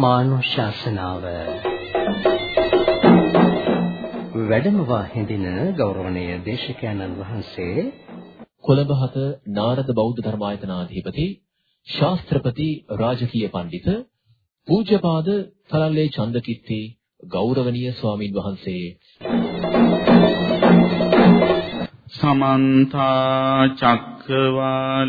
ධර්මානුශාසනාව. වැඩමවා හිඳින ගෞරවනීය දේශකයන්න් වහන්සේ කොළඹ හත නාරද බෞද්ධ ධර්මායතනාධිපති ශාස්ත්‍රපති රාජකීය පඬිත පූජ්‍යපාද තලල්ලේ චන්දකිත්ති ගෞරවනීය ස්වාමින් වහන්සේ. සමන්ත චක්කවාලේසු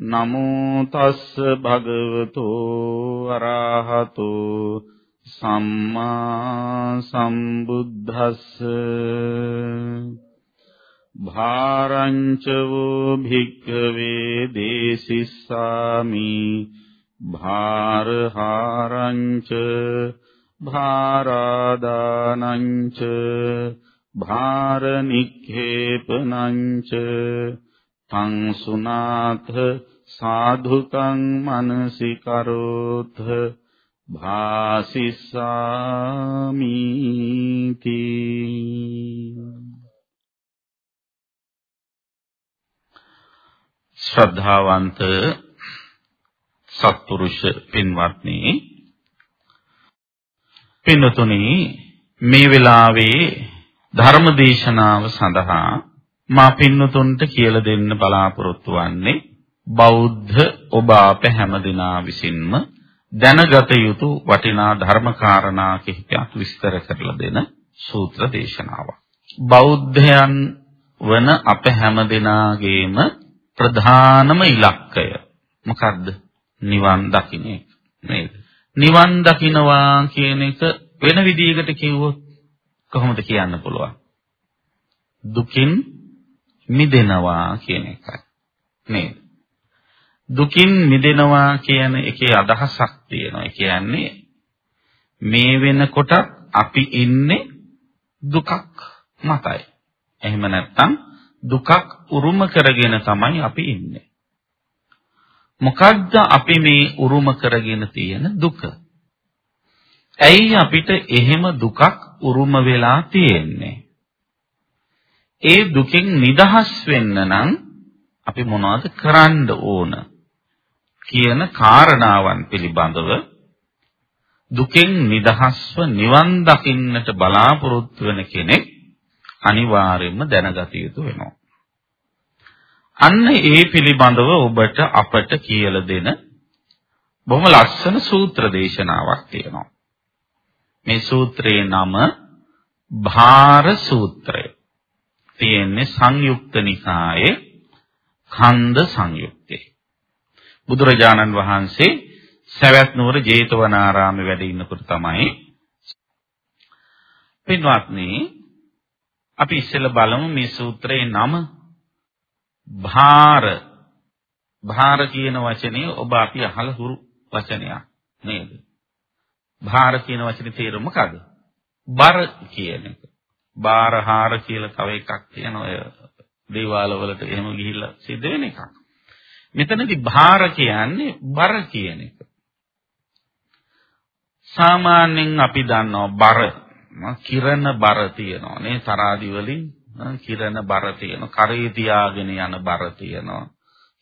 නමෝ තස්ස භගවතෝ අරහතෝ සම්මා සම්බුද්දස්ස. භාරංච වූ භික්ඛවේ දේසිස්සාමි. භාරහාරංච භාරාදානංච භාරනික්ඛේපනංච තං සුනාථ සාධුකං මනසි කරෝත භාසිස්සාමි ශ්‍රද්ධාවන්ත සත්පුරුෂ පින්වත්නි පින්තුනි මේ වෙලාවේ ධර්ම දේශනාව සඳහා මා පින්නතුන්ට කියලා දෙන්න බලාපොරොත්තු වෙන්නේ බෞද්ධ ඔබ අප හැමදිනා විසින්ම දැනගත යුතු වටිනා ධර්මකාරණා කිහිපයක් විස්තර කරලා දෙන සූත්‍ර දේශනාවක්. බෞද්ධයන් වන අප හැමදිනාගේම ප්‍රධානම ඉලක්කය මොකද්ද? නිවන් දකින්න නේද? නිවන් දකින්නවා කියන එක වෙන විදිහකට කිව්වොත් කොහොමද කියන්න පුළුවන්? දුකින් මිදෙනවා කියන එකයි. නේද? දුකින් මිදෙනවා කියන එකේ අදහසක් තියෙනවා. ඒ කියන්නේ මේ වෙනකොට අපි ඉන්නේ දුකක් මතයි. එහෙම නැත්නම් දුකක් උරුම කරගෙන තමයි අපි ඉන්නේ. මොකද්ද අපි මේ උරුම කරගෙන තියෙන දුක? ඇයි අපිට එහෙම දුකක් උරුම වෙලා තියෙන්නේ? ඒ දුකෙන් නිදහස් වෙන්න නම් අපි මොනවද කරන්න ඕන කියන කාරණාවන් පිළිබඳව දුකෙන් නිදහස්ව නිවන් දකින්නට බලාපොරොත්තු වෙන කෙනෙක් අනිවාර්යයෙන්ම දැනගත යුතු වෙනවා. අන්න ඒ පිළිබඳව ඔබට අපට කියලා දෙන බොහොම ලස්සන සූත්‍ර දේශනාවක් තියෙනවා. මේ සූත්‍රයේ නම භාර සූත්‍රය. තියෙන්නේ සංයුක්ත නිකායේ ඛණ්ඩ සංයුක්තේ. බුදුරජාණන් වහන්සේ සවැත් නුවර ජේතවනාරාමේ වැඩ ඉන්නකොට තමයි පින්වත්නි අපි ඉස්සෙල්ලා බලමු මේ සූත්‍රයේ නම භාර භාර කියන වචනේ ඔබ අපි අහලා හුරු වචනයක් නේද? භාර කියන වචනේ තේරුම මොකද? බර කියන එක. බාරහාර කියලා තව එකක් තියෙන ඔය දේවාල වලට එහෙම ගිහිල්ලා සිද්ධ වෙන එකක්. මෙතනදී භාර කියන්නේ බර කියන එක. සාමාන්‍යයෙන් අපි දන්නවා බර. කිරණ බර තියෙනවා. නේ තරාදි වලින් කිරණ බර තියෙනවා. කරේ තියාගෙන යන බර තියෙනවා.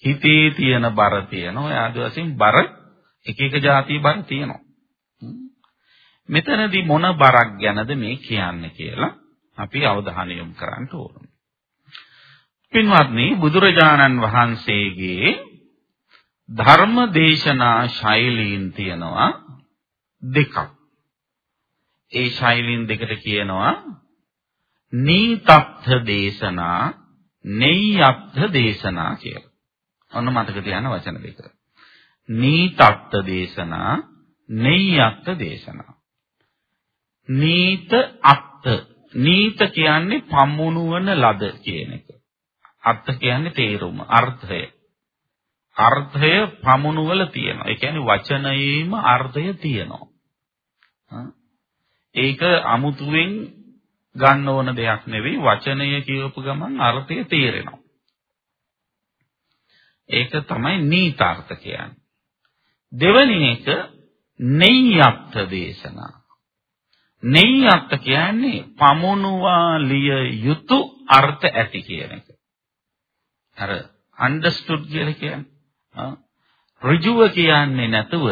හිතේ තියෙන බර තියෙනවා. ඔය ආදි වශයෙන් බර එක එක જાතිය බර තියෙනවා. මෙතනදී මොන බරක් ගැනද මේ කියන්නේ කියලා අපි අවධානය යොමු කරන්න ඕන. පින්වත්නි බුදුරජාණන් වහන්සේගේ ධර්ම දේශනා ශෛලීන් තියෙනවා දෙකක්. ඒ ශෛලීන් දෙකට කියනවා නීතත්ථ දේශනා නෙය්‍යත්ථ දේශනා කියලා. ඔන්න මතක තියාගන්න වචන දෙක. නීතත්ථ දේශනා නෙය්‍යත්ථ දේශනා. නීත අත්ථ නීත කියන්නේ පමුණුවන ලද කියන එක. අර්ථ කියන්නේ තේරුම, අර්ථය. අර්ථය පමුණුවල තියෙනවා. ඒ කියන්නේ වචනයේම අර්ථය තියෙනවා. ඒක අමුතුවෙන් ගන්න ඕන දෙයක් නෙවෙයි වචනය කියවපු ගමන් අර්ථය තේරෙනවා. ඒක තමයි නීතාර්ථ කියන්නේ. දෙවැනි එක නෙය්‍යත්ථ දේශනා. නෙය්‍යත්ථ කියන්නේ පමුණුවාලිය යුතු අර්ථ ඇති කියන එක. අර understood කියලා කියන්නේ. ඍජුව කියන්නේ නැතුව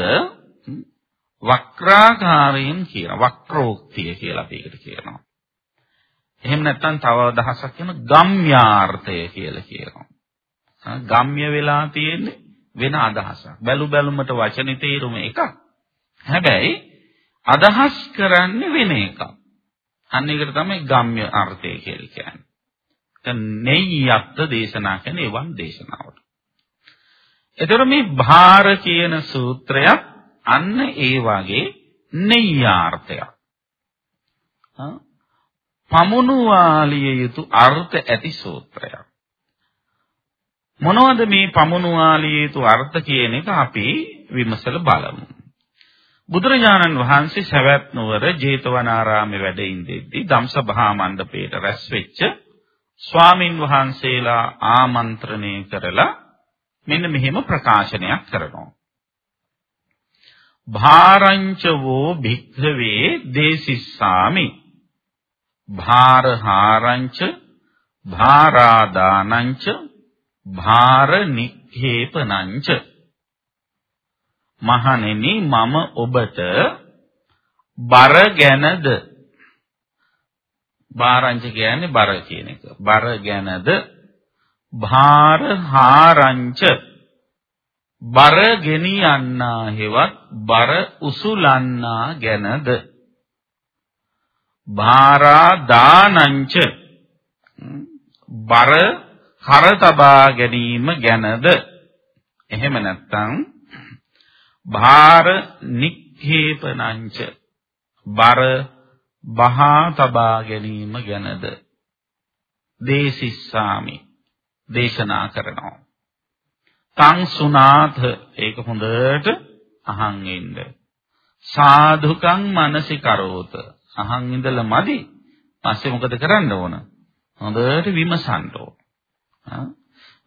වක්‍රාකාරයෙන් කියන වක්‍රෝක්තිය කියලා අපි ඒකට කියනවා. එහෙම නැත්නම් තව අදහසක් කියන ගම්යාර්ථය කියලා කියනවා. ගම්‍ය වෙලා තියෙන්නේ වෙන අදහසක්. බැලු බැලුමට වචනේ තේරුම එකක්. හැබැයි අදහස් කරන්නේ වෙන එකක්. අන්න ඒකට තමයි ගම්‍ය අර්ථය කියලා කියන්නේ. දැන් නෙය්‍යත්ත දේශනා කියන්නේ එවන් දේශනාවට. එතකොට මේ භාර කියන සූත්‍රයක් අන්න ඒ වගේ නෙය්‍යාර්ථයක්. පමුණුවාලිය යුතු අර්ථ ඇති සූත්‍රයක්. මොනවද මේ පමුණුවාලිය යුතු අර්ථ කියන එක අපි විමසලා බලමු. බුදුරජාණන් වහන්සේ සවැත් නුවර ජේතවනාරාමේ වැඩ ඉඳෙද්දී ධම්සභා මණ්ඩපයට රැස් වෙච්ච ස්වාමින් වහන්සේලා ආමන්ත්‍රණය කරලා මෙන්න මෙහෙම ප්‍රකාශනයක් කරනවා. භාරංච වූ භික්ඛවේ දේසිස්සාමි භාරහාරංච භාරාදානංච භාර නික්ඛේපනංච මහණෙනි මම ඔබට බර ගැනද? භාරංච කියන්නේ බර කියන එක. බර ගැනද? භාරහාරංච බර ගෙනියන්නා හෙවත් බර උසුලන්නා ගැනද? භාරා දානංච. බර කර තබා ගැනීම ගැනද? එහෙම නැත්නම් භාර නික්ඛේපනංච බර බහා තබා ගැනීම ගැනද දේසිස්සාමි දේශනා කරනවා තං සුනාථ ඒක හොඳට අහන් ඉන්න සාධුකං මනසිකරෝත අහන් ඉඳලා මදි. පස්සේ මොකද කරන්න ඕන? හොඳට විමසන්න ඕන.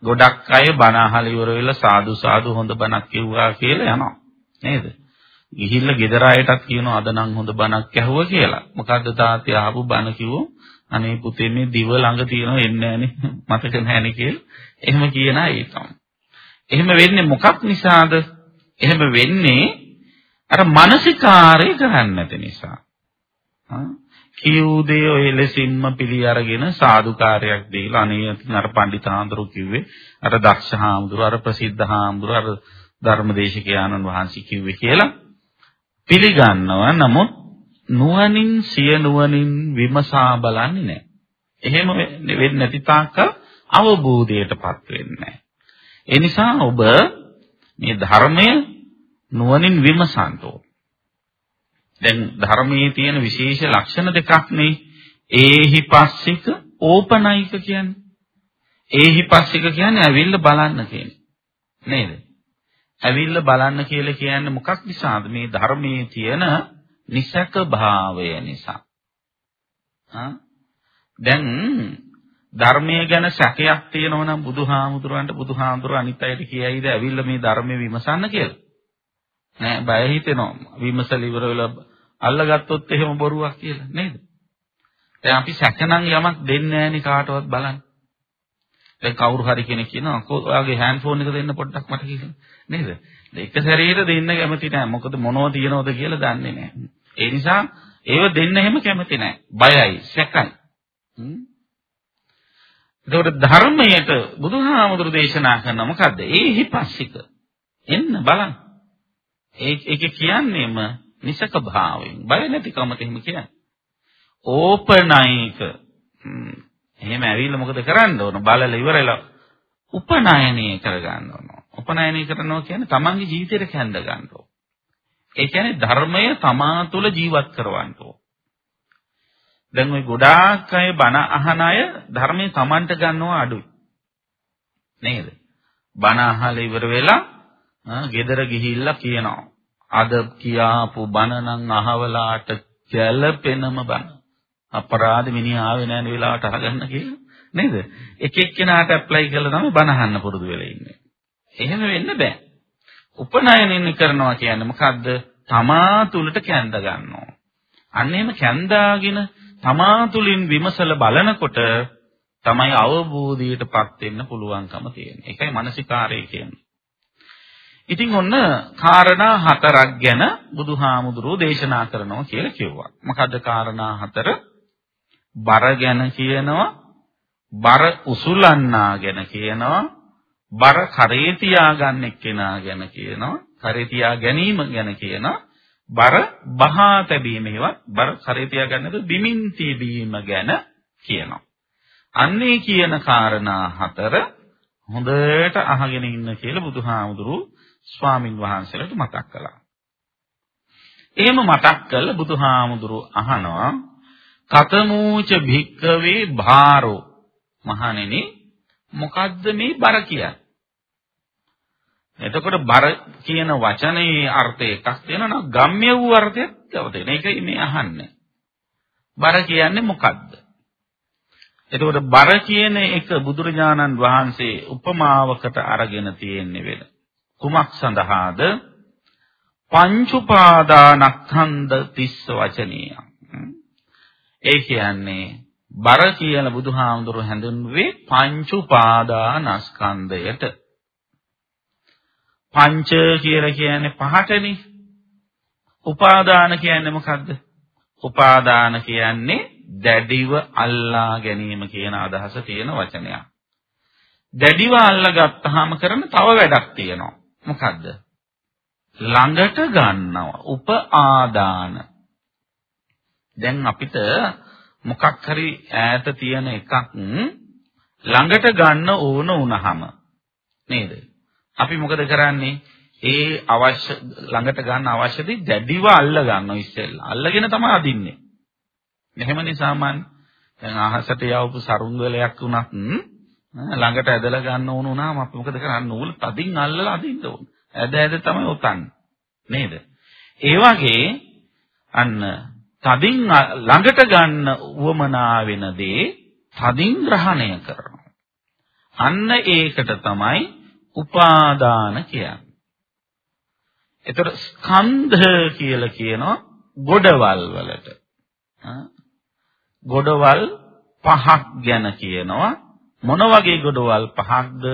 ගොඩක් අය බණ අහලා ඉවර වෙලා සාදු සාදු හොඳ බණක් කිව්වා කියලා යනවා. නේද? ගිහිල්ලා ගෙදර අයටත් කියනවා අද නම් හොඳ බණක් ඇහුවා කියලා. මොකද්ද තාත්තේ අහපු බණ කිව්වෝ? අනේ පුතේ මේ දිව ළඟ තියෙනවා එන්නේ නැහනේ මතක නැහනේ කියලා. එහෙම කියන අය තමයි. එහෙම වෙන්නේ මොකක් නිසාද? එහෙම වෙන්නේ අර මානසිකාරය කරන්නේ නැති නිසා. කියූ දේ ඔය ලෙසින්ම පිළි අරගෙන සාදුකාරයක් දීලා අනේ අර පඬිතාඳුරු කිව්වේ අර දක්ෂ හාමුදුරු අර ප්‍රසිද්ධ හාමුදුරු අර ධර්මදේශකයාණන් වහන්සේ කිව්වේ කියලා පිළිගන්නවා නමුත් නුවණින් සිය නුවණින් විමසා බලන්නේ නැහැ. එහෙම වෙන්නේ නැති තාක්කල් අවබෝධයටපත් වෙන්නේ නැහැ. ඒ නිසා ඔබ මේ ධර්මය නුවණින් විමසන්න ඕන. දැන් ධර්මයේ තියෙන විශේෂ ලක්ෂණ දෙකක් නේ. ඒහි පස්සික ඕපනයික කියන්නේ. ඒහි පස්සික කියන්නේ ඇවිල්ල බලන්න කියන්නේ. නේද? ඇවිල්ල බලන්න කියලා කියන්නේ මොකක් නිසාද? මේ ධර්මයේ තියෙන නිසක භාවය නිසා. හා දැන් ධර්මයේ ගැන සැකයක් තියෙනවා නම් බුදුහාමුදුරන්ට බුදුහාමුදුර අනිත් අයට කියයිද ඇවිල්ලා මේ ධර්මයේ විමසන්න කියලා. නෑ බය හිතෙනවා. විමසල ඉවර වෙලා අල්ලගත්තොත් එහෙම බොරුවක් කියලා නේද? දැන් අපි සැකනම් යමක් දෙන්නේ නෑනේ කාටවත් බලන්න. දැන් කවුරු හරි කෙනෙක් කියනවා ඔයාගේ හෑන්ඩ් ෆෝන් එක දෙන්න පොඩ්ඩක් මට කියලා. නේද? එක සැරේට දෙන්න කැමති නෑ. මොකද මොනව තියනවද කියලා දන්නේ නෑ. ඒ නිසා ඒව දෙන්න එහෙම කැමති නෑ. බයයි, සැකයි. එතකොට ධර්මයට බුදුහාමුදුරු දේශනා කරන මොකද්ද? ඒහි පස්සික. එන්න බලන්න. ඒක කියන්නේ නිසක භාවයෙන් බය නැතිකමට එහෙම කියන්නේ. ඕපනයික එහෙම ඇවිල්ලා මොකද කරන්න ඕන? බලලා ඉවරලා උපනයනය කරගන්න ඕන. උපනයනය කරනවා කියන්නේ තමන්ගේ ජීවිතේට කැඳ ගන්න ඕන. ඒ කියන්නේ ධර්මය තමා තුළ ජීවත් කරවන්න ඕන. දැන් ওই ගොඩාක් අය බණ අහන අය ධර්මයේ තමන්ට ගන්නවා අඩුයි. නේද? බණ අහලා ඉවර වෙලා ගෙදර ගිහිල්ලා කියනවා. අද කියාපු බණ නම් අහවලාට ගැළපෙනම බණ. අපරාධ මිනිහා ආවේ නැහැ වෙලාවට අහගන්න කියලා. නේද? එක එක්කෙනාට ඇප්ලයි කරලා තමයි බණ අහන්න පුරුදු වෙලා ඉන්නේ. එහෙම වෙන්න බෑ. උපනයනින් කරනවා කියන්නේ මොකද්ද? තමා තුළට කැඳ ගන්නවා. අන්න එහෙම කැඳාගෙන තමා තුළින් විමසල බලනකොට තමයි අවබෝධයටපත් වෙන්න පුළුවන්කම තියෙන්නේ. ඒකයි මානසිකාරය කියන්නේ. ඉතින් ඔන්න කාරණා හතරක් ගැන බුදුහාමුදුරුවෝ දේශනා කරනවා කියලා කිව්වා. මොකද්ද කාරණා හතර? බර ගැන කියනවා, බර උසුලන්නා ගැන කියනවා, බර කරේ තියාගන්න එක්කෙනා ගැන කියනවා, කරේ තියා ගැනීම ගැන කියනවා, බර බහා තැබීම හේවත් බර කරේ තියාගන්නද බිමින් තිබීම ගැන කියනවා. අන්නේ කියන කාරණා හතර හොඳට අහගෙන ඉන්න කියලා බුදුහාමුදුරුවෝ ස්වාමින් වහන්සේලාට මතක් කළා. එහෙම මතක් කළ බුදුහාමුදුරුව අහනවා කතමූච භික්කවේ භාරෝ මහණෙනි මොකද්ද මේ බර කියන්නේ? එතකොට බර කියන වචනේ අර්ථය එකක් තියෙනවා නම් ගම්ම්‍ය වූ අර්ථයක් තව තියෙනවා. ඒකයි මේ අහන්නේ. බර කියන්නේ මොකද්ද? එතකොට බර කියන එක බුදුරජාණන් වහන්සේ උපමාවකට අරගෙන තියෙන්නේ වෙන. කුමක් සඳහාද? පංච උපාදානස්කන්ධ තිස්ස වචනීය. ඒ කියන්නේ බර කියන බුදුහාමුදුරු හැඳින්වුවේ පංච උපාදානස්කන්ධයට. පංච කියලා කියන්නේ පහටනේ. උපාදාන කියන්නේ මොකද්ද? උපාදාන කියන්නේ දැඩිව අල්ලා ගැනීම කියන අදහස තියෙන වචනයක්. දැඩිව අල්ලගත්තාම කරන තව වැඩක් තියෙනවා. මොකද්ද? ළඟට ගන්නවා උපාදාන. දැන් අපිට මොකක් හරි ඈත තියෙන එකක් ළඟට ගන්න ඕන වුණාම නේද? අපි මොකද කරන්නේ? ඒ අවශ්‍ය ළඟට ගන්න අවශ්‍යදී දැඩිව අල්ල ගන්නවා ඉස්සෙල්ලා. අල්ලගෙන තමයි අදින්නේ. මෙහෙමනේ සාමාන්‍ය දැන් අහසට යවපු සරුංගලයක් උනත් ළඟට ඇදලා ගන්න ඕන වුණාම අපි මොකද කරන්නේ? නූල් තදින් අල්ලලා අදින්න ඕන. ඇද ඇද තමයි උතන්නේ. නේද? ඒ වගේ අන්න තදින් ළඟට ගන්න උවමනා වෙන දේ තදින් ග්‍රහණය කරනවා. අන්න ඒකට තමයි උපාදාන කියන්නේ. එතකොට ස්කන්ධ කියලා කියනවා ගොඩවල් වලට. ගොඩවල් පහක් ගැන කියනවා මොන වගේ ගොඩවල් පහක්ද?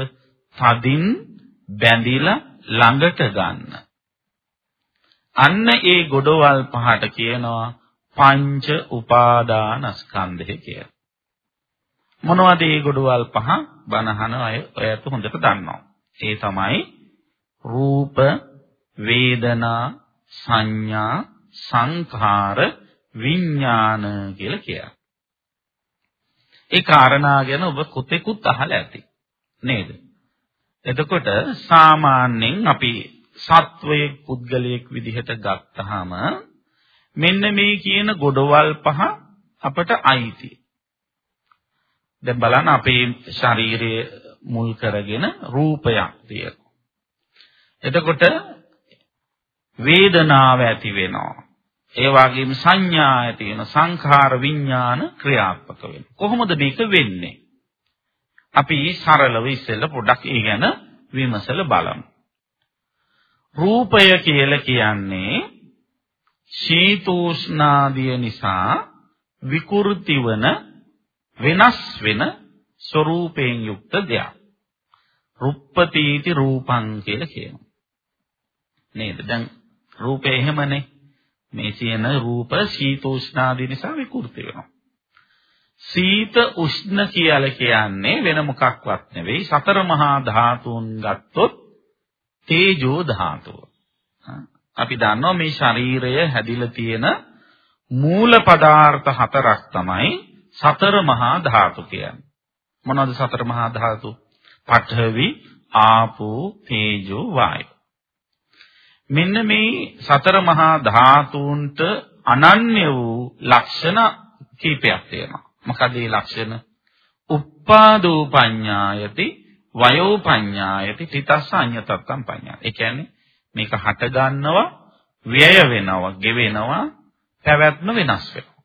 තදින් බැඳිලා ළඟට ගන්න. අන්න ඒ ගොඩවල් පහට කියනවා පංච උපාදානස්කන්ධය කියලා. මොනවද මේ ගොඩවල් පහ? බණහන අය ඔයත් හොඳට දන්නවා. ඒ තමයි රූප, වේදනා, සංඥා, සංඛාර, විඥාන කියලා කියනවා. ඒ කාරණා ගැන ඔබ කොතෙකුත් අහලා ඇති. නේද? එතකොට සාමාන්‍යයෙන් අපි සත්වයේ පුද්ගලයෙක් විදිහට ගත්තාම මෙන්න මේ කියන ගොඩවල් පහ අපට අයිති. දැන් බලන්න අපේ ශරීරයේ මුල් කරගෙන රූපයක් තියෙනවා. එතකොට වේදනාව ඇති වෙනවා. ඒ වගේම සංඥා ඇති වෙන සංඛාර විඥාන ක්‍රියාත්මක වෙනවා. කොහොමද මේක වෙන්නේ? අපි සරලව ඉස්සෙල්ලා පොඩ්ඩක් ඒ ගැන විමසලා බලමු. රූපය කියලා කියන්නේ ශීතෝෂ්ණාදිය නිසා විකෘති වන වෙනස් වෙන ස්වરૂපයෙන් යුක්ත දෙයක්. රුප්පතිති රූපං කියලා කියනවා. නේද? දැන් රූපේ එහෙමනේ. මේ සියන රූප ශීතෝෂ්ණාදී නිසා විකෘති වෙනවා. සීත උෂ්ණ කියලා කියන්නේ වෙන මොකක්වත් නෙවෙයි සතර මහා ධාතුන් ගත්තොත් තේජෝ ධාතුව. අපි දන්නවා මේ ශරීරය හැදිලා තියෙන මූල පදාර්ථ හතරක් තමයි සතර මහා ධාතු කියන්නේ. මොනවද සතර මහා ධාතු? පඨවි, ආපෝ, තේජෝ, වායෝ. මෙන්න මේ සතර මහා ධාතුන්ට අනන්‍ය වූ ලක්ෂණ කීපයක් තියෙනවා. මොකද මේ ලක්ෂණ? උප්පාදෝ පඤ්ඤායති වයෝ පඤ්ඤායති තිතස්ස අඤ්ඤතත්තම් පඤ්ඤා. ඒ කියන්නේ මේක හට ගන්නවා, ව්‍යය වෙනවා, ගෙවෙනවා, පැවැත්ම වෙනස් වෙනවා.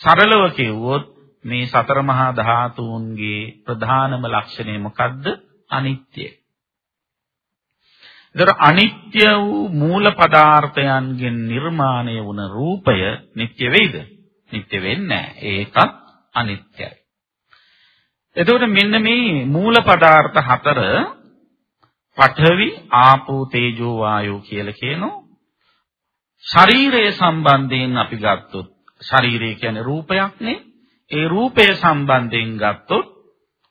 සරලව කිව්වොත් මේ සතර මහා ධාතුන්ගේ ප්‍රධානම ලක්ෂණය මොකද්ද? අනිත්‍යයි. ඒතර අනිත්‍ය වූ මූල පදාර්ථයන්ගෙන් නිර්මාණය වුණ රූපය නිට්ටය වෙයිද? නිට්ටය වෙන්නේ නැහැ. ඒකත් අනිත්‍යයි. එතකොට මෙන්න මේ මූල පදාර්ථ හතර පඨවි, ආපෝ, තේජෝ, වායෝ කියලා කියනවා. ශරීරය සම්බන්ධයෙන් අපි ගත්තොත් ශරීරය කියන්නේ රූපයක්නේ. ඒ රූපය සම්බන්ධයෙන් ගත්තොත්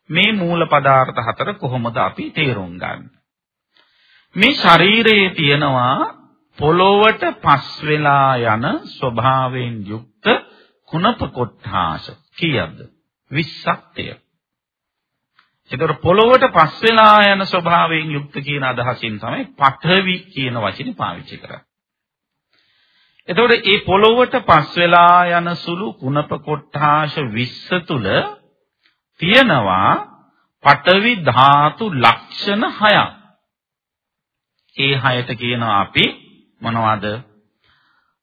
මේ මූල පදාර්ථ හතර කොහොමද අපි තේරුම් ගන්නේ? මේ ශරීරයේ තියෙනවා පොළොවට පස් වෙලා යන ස්වභාවයෙන් යුක්ත කුණප කොට්ටාස කීයක්ද 20ක් තියෙනවා. ඒතර පොළොවට පස් වෙලා යන ස්වභාවයෙන් යුක්ත කියන අදහසින් තමයි පඨවි කියන වචනේ පාවිච්චි කරන්නේ. එතකොට මේ පොළොවට පස් වෙලා යන සුළු කුණප කොට්ටාශ 20 තුල තියෙනවා පඨවි ධාතු ලක්ෂණ 6ක්. ඒ 6ට කියනවා අපි මොනවද?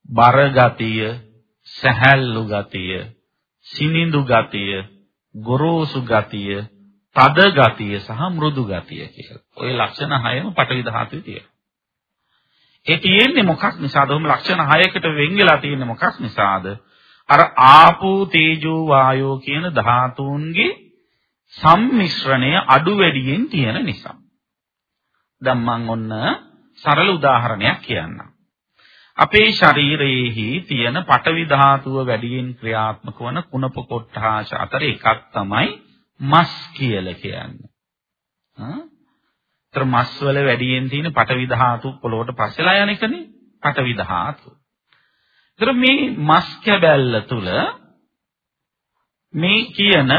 බර ගතිය, සැහැල්ලු ගතිය, සිනිඳු ගතිය, ගොරෝසු ගතිය, තද ගතිය සහ මෘදු ගතිය කියලා. ওই ලක්ෂණ 6ම පඨවි ධාතුවේ තියෙනවා. ඒ තියෙන්නේ මොකක් නිසාද? ඔහොම ලක්ෂණ 6කට වෙන් වෙලා තියෙන්නේ මොකක් නිසාද? අර ආපෝ තේජෝ වායෝ කියන ධාතුන්ගේ සම්මිශ්‍රණය අඩු වැඩියෙන් තියෙන නිසා. දැන් මම ඔන්න සරල උදාහරණයක් කියන්නම්. අපේ ශරීරයේහි තියෙන පටවි ධාතුව වැඩියෙන් ක්‍රියාත්මක වන කුණප කොට්ටාශ අතර එකක් තමයි මස් කියලා කියන්නේ. තර මස් වල වැඩියෙන් තියෙන පටවි ධාතු පොළොවට පස්සෙලා යන එකනේ පටවි ධාතු. ඒතර මේ මස් කැබැල්ල තුල මේ කියන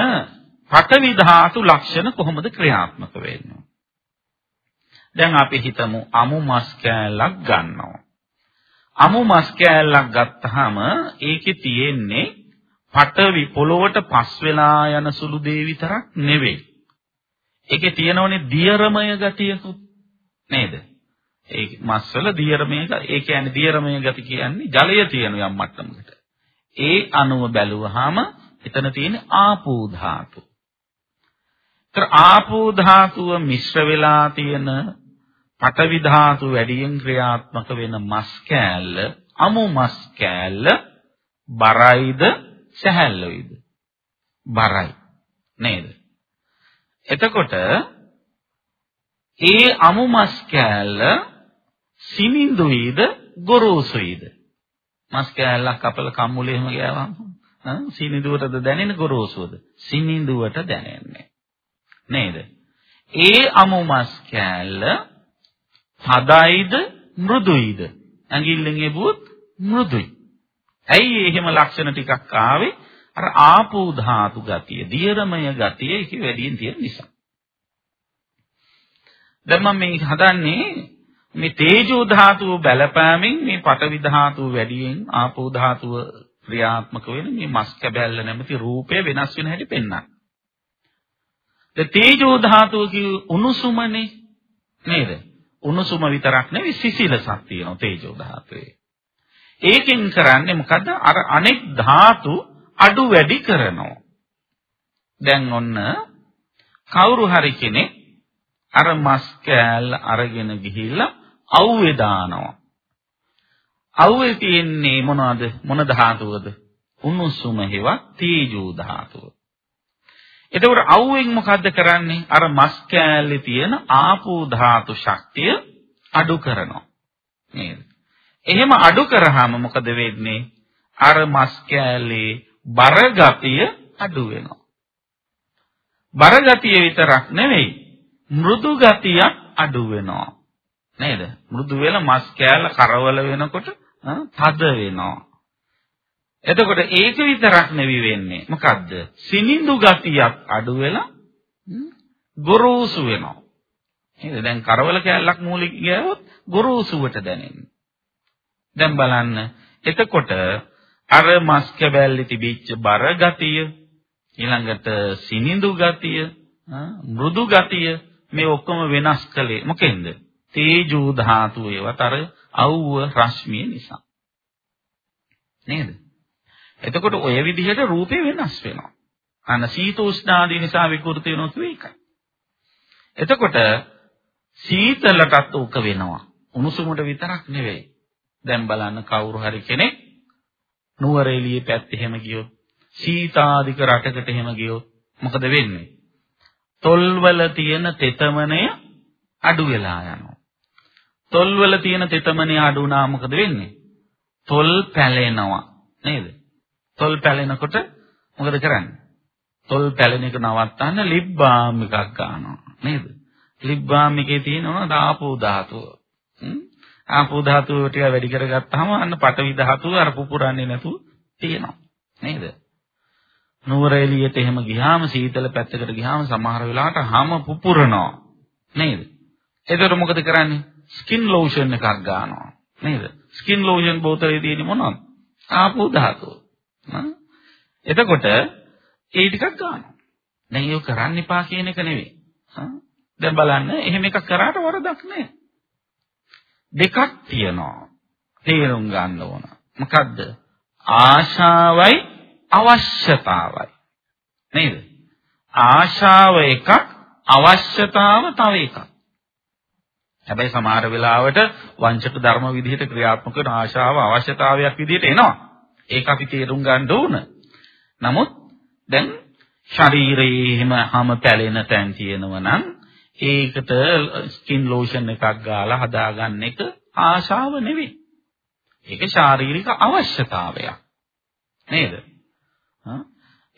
පටවි ධාතු ලක්ෂණ කොහොමද ක්‍රියාත්මක වෙන්නේ? දැන් අපි හිතමු අමු මස් කෑල්ලක් ගන්නවා. අමු මස් කෑල්ලක් ගත්තාම ඒකේ තියෙන්නේ පටවි පොළොවට පස් වෙලා යන සුළු දේ විතරක් නෙවෙයි. ඒකේ තියෙනවනේ දියරමය ගතියකුත් නේද? ඒ මස් වල දියරමය ඒ කියන්නේ දියරමය ගති කියන්නේ ජලය තියෙන යම් මට්ටමකට. ඒ අණුව බැලුවාම එතන තියෙන ආපෝ ධාතු. ඒතර ආපෝ ධාතුව මිශ්‍ර වෙලා තියෙන පඨවි ධාතු වැඩියෙන් ක්‍රියාත්මක වෙන මස් කෑල්ල අමු මස් කෑල්ල බරයිද සැහැල්ලුයිද බරයි නේද එතකොට ඒ අමු මස් කෑල්ල සිනිඳුයිද ගොරෝසුයිද මස් කෑල්ලක් අපල කම්මුලේ එහෙම ගෑවම සිනිඳුවටද දැනෙන්නේ ගොරෝසුවද සිනිඳුවට දැනෙන්නේ නේද ඒ අමු මස් කෑල්ල තදයිද මෘදුයිද? ඇඟිල්ලෙන් එබුවොත් මෘදුයි. ඇයි එහෙම ලක්ෂණ ටිකක් ආවේ? අර ආපෝ ධාතු ගතිය, දියරමය ගතිය ඒක වැඩියෙන් තියෙන නිසා. දැන් මම මේ හදන්නේ මේ තේජෝ ධාතුව බලපෑමෙන් මේ පඨවි ධාතුව වැඩියෙන් ආපෝ ධාතුව ක්‍රියාත්මක වෙන මේ මස් කැබැල්ල නැමැති රූපය වෙනස් වෙන හැටි පෙන්වන්න. ද තේජෝ ධාතුව කිය උණුසුමනේ නේද? උණුසුම විතරක් නෙවෙයි සිසිලසක් තියෙනවා තේජෝ ධාතුවේ. ඒකෙන් කරන්නේ මොකද? අර අනෙක් ධාතු අඩු වැඩි කරනවා. දැන් ඔන්න කවුරු හරි කෙනෙක් අර මස් කෑල්ල අරගෙන ගිහිල්ලා අවුවේ දානවා. අවුවේ තියෙන්නේ මොනවද? මොන ධාතුවද? උණුසුම හේවත් තේජෝ ධාතුව. එතකොට අවුවෙන් මොකද්ද කරන්නේ? අර මස් කෑල්ලේ තියෙන ආපෝ ධාතු ශක්තිය අඩු කරනවා. නේද? එහෙම අඩු කරාම මොකද වෙන්නේ? අර මස් කෑල්ලේ බර ගතිය අඩු වෙනවා. බර ගතිය විතරක් නෙවෙයි මෘදු ගතියක් අඩු වෙනවා. නේද? මෘදු වෙලා මස් කෑල්ල කරවල වෙනකොට තද වෙනවා. එතකොට ඒක විතරක් නෙවි වෙන්නේ. මොකද්ද? සිනිඳු ගතියක් අඩු වෙලා ගොරෝසු වෙනවා. නේද? දැන් කරවල කෑල්ලක් මූලික ගෑවොත් ගොරෝසුවට දැනෙන්නේ. දැන් බලන්න. එතකොට අර මස් කැබැල්ලේ තිබිච්ච බර ගතිය ඊළඟට සිනිඳු ගතිය මෘදු ගතිය මේ ඔක්කොම වෙනස් කළේ මොකෙන්ද? තේජෝ ධාතුව ඒවත් අර අවුව රශ්මිය නිසා. නේද? එතකොට ඔය විදිහට රූපේ වෙනස් වෙනවා. අන්න සීතෝෂ්ණාදී නිසා විකෘති වෙනවා කිව්වේ ඒකයි. එතකොට සීතලටත් උක වෙනවා. උණුසුමට විතරක් නෙවෙයි. දැන් බලන්න කවුරු හරි කෙනෙක් නුවරඑළියේ පැත්තේ එහෙම ගියොත් සීතාදික රටකට එහෙම ගියොත් මොකද වෙන්නේ? තොල්වල තියෙන තෙතමනය අඩු වෙලා යනවා. තොල්වල තියෙන තෙතමනය අඩු වුණා මොකද වෙන්නේ? තොල් පැලෙනවා නේද? තොල් පැලෙනකොට මොකද කරන්නේ? තොල් පැලෙන එක නවත්තන්න ලිප් බාම් එකක් ගන්නවා නේද? ලිප් බාම් එකේ තියෙනවා දාපෝ ධාතුව. ආපෝ ධාතුව ටික වැඩි කරගත්තාම අන්න පටවි ධාතුව අර පුපුරන්නේ නැතුව තියෙනවා නේද? නුවර එළියට එහෙම ගියාම සීතල පැත්තකට ගියාම සමහර වෙලාවට හැම පුපුරනවා නේද? එතකොට මොකද කරන්නේ? ස්කින් ලෝෂන් එකක් ගන්නවා නේද? ස්කින් ලෝෂන් බෝතලේ තියෙන්නේ මොනවද? ආපෝ ධාතුව. එතකොට ඒ ටිකක් ගන්නවා. දැන් ඒක කරන්න එපා කියන එක නෙවෙයි. දැන් බලන්න එහෙම එකක් කරාට වරදක් නැහැ. දෙකක් තියෙනවා. තේරුම් ගන්න ඕන. මොකද්ද? ආශාවයි අවශ්‍යතාවයි. නේද? ආශාව එකක් අවශ්‍යතාව තව එකක්. හැබැයි සමහර වෙලාවට වංචක ධර්ම විදිහට ක්‍රියාත්මක වෙන ආශාව අවශ්‍යතාවයක් විදිහට එනවා. ඒක අපි තේරුම් ගන්න ඕන. නමුත් දැන් ශරීරයේ එහෙම හැම පැලෙන තැන් තියෙනවා නම් ඒකට ස්කින් ලෝෂන් එකක් ගාලා හදාගන්න එක ආශාව නෙවෙයි. ඒක ශාරීරික අවශ්‍යතාවයක්. නේද?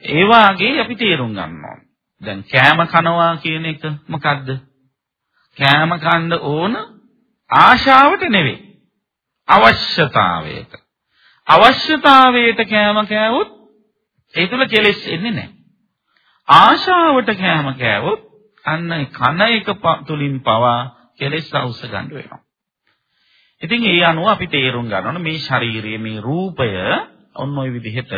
ඒ වාගේ අපි තේරුම් ගන්නවා. දැන් කෑම කනවා කියන එක මොකද්ද? කෑම කන්න ඕන ආශාවට නෙවෙයි. අවශ්‍යතාවයට. අවශ්‍යතාවයට කෑම කෑවොත් ඒ තුල කෙලෙස් එන්නේ නැහැ. ආශාවට කෑම කෑවොත් අන්න කන එක තුලින් පවා කෙලෙස් අවශ්‍ය ගන්න වෙනවා. ඉතින් ඒ අනුව අපි තේරුම් ගන්න ඕන මේ ශාරීරියේ මේ රූපය ඔන්න ඔය විදිහට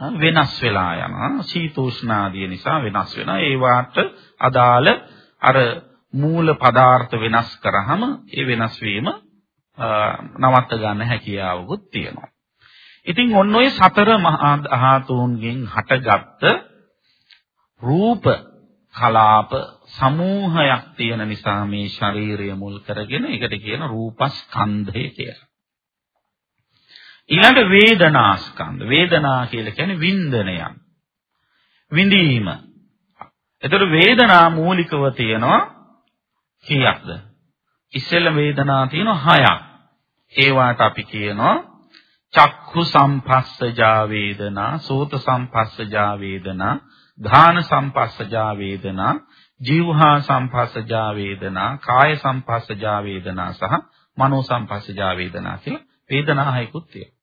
වෙනස් වෙලා යනවා. සීතෝෂ්ණාදිය නිසා වෙනස් වෙනවා. ඒ වාට අදාළ අර මූල පදාර්ථ වෙනස් කරාම ඒ වෙනස් වීම නවත්ත ගන්න හැකියාවකුත් තියෙනවා. ඉතින් ඔන්න ඔය සතර මහා ධාතුන්ගෙන් හටගත්ත රූප කලාප සමූහයක් තියෙන නිසා මේ ශරීරය මුල් කරගෙන ඒකට කියන රූපස්කන්ධය කියලා. ඊළඟ වේදනාස්කන්ධ. වේදනා කියලා කියන්නේ වින්දනයන්. විඳීම. එතකොට වේදනා මූලිකව තියෙනවා කීයක්ද? ඉස්සෙල්ල වේදනා තියෙනවා හයක්. ඒවාට අපි කියනවා චක්ඛු සම්පස්සජා වේදනා, සෝත සම්පස්සජා වේදනා, ධාන සම්පස්සජා වේදනා, ජීවහා සම්පස්සජා වේදනා, කාය සම්පස්සජා වේදනා සහ මනෝ සම්පස්සජා වේදනා කියලා වේදනා හයකුත් තියෙනවා.